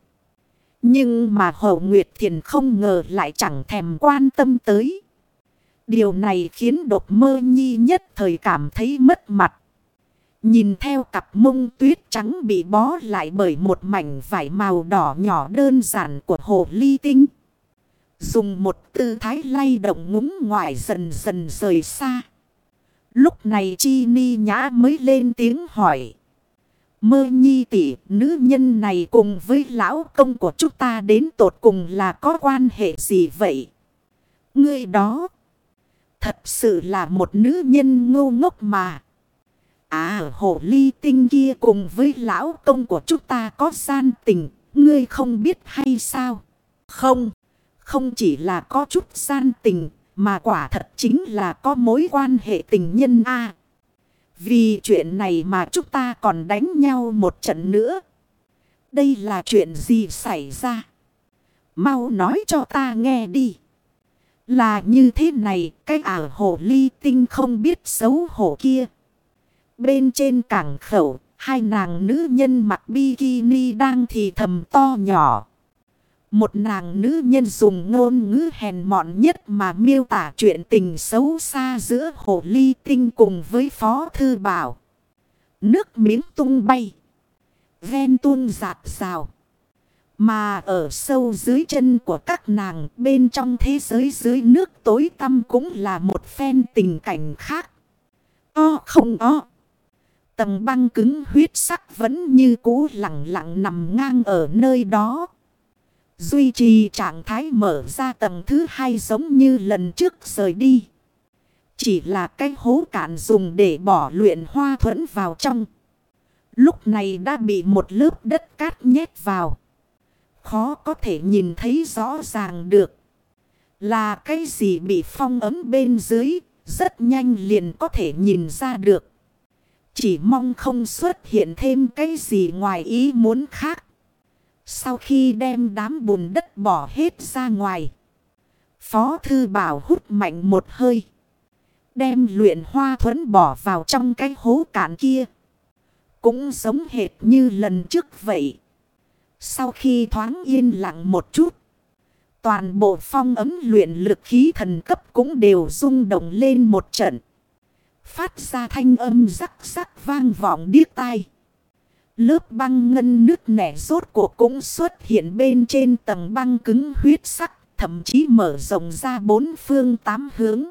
Nhưng mà Hồ Nguyệt Thiền không ngờ lại chẳng thèm quan tâm tới. Điều này khiến Độc mơ nhi nhất thời cảm thấy mất mặt. Nhìn theo cặp mông tuyết trắng bị bó lại bởi một mảnh vải màu đỏ nhỏ đơn giản của hồ ly tinh. Dùng một tư thái lay động ngúng ngoại dần dần rời xa. Lúc này Chi Ni Nhã mới lên tiếng hỏi. Mơ nhi tỷ, nữ nhân này cùng với lão công của chúng ta đến tột cùng là có quan hệ gì vậy? Ngươi đó, thật sự là một nữ nhân ngu ngốc mà. À hồ ly tinh kia cùng với lão công của chúng ta có gian tình, ngươi không biết hay sao? Không, không chỉ là có chút gian tình, mà quả thật chính là có mối quan hệ tình nhân a Vì chuyện này mà chúng ta còn đánh nhau một trận nữa. Đây là chuyện gì xảy ra? Mau nói cho ta nghe đi. Là như thế này, cái ả hồ ly tinh không biết xấu hổ kia. Bên trên cảng khẩu, hai nàng nữ nhân mặc bikini đang thì thầm to nhỏ. Một nàng nữ nhân dùng ngôn ngữ hèn mọn nhất mà miêu tả chuyện tình xấu xa giữa hồ ly tinh cùng với phó thư bảo. Nước miếng tung bay. Ven tuôn giạt rào. Mà ở sâu dưới chân của các nàng bên trong thế giới dưới nước tối tăm cũng là một phen tình cảnh khác. O không o. Tầng băng cứng huyết sắc vẫn như cũ lặng lặng nằm ngang ở nơi đó. Duy trì trạng thái mở ra tầng thứ hai giống như lần trước rời đi. Chỉ là cái hố cạn dùng để bỏ luyện hoa thuẫn vào trong. Lúc này đã bị một lớp đất cát nhét vào. Khó có thể nhìn thấy rõ ràng được. Là cái gì bị phong ấm bên dưới, rất nhanh liền có thể nhìn ra được. Chỉ mong không xuất hiện thêm cái gì ngoài ý muốn khác. Sau khi đem đám bùn đất bỏ hết ra ngoài. Phó thư bảo hút mạnh một hơi. Đem luyện hoa thuẫn bỏ vào trong cái hố cạn kia. Cũng giống hệt như lần trước vậy. Sau khi thoáng yên lặng một chút. Toàn bộ phong ấm luyện lực khí thần cấp cũng đều rung động lên một trận. Phát ra thanh âm rắc rắc vang vọng điếc tai. Lớp băng ngân nước nẻ rốt cuộc cũng xuất hiện bên trên tầng băng cứng huyết sắc. Thậm chí mở rộng ra bốn phương tám hướng.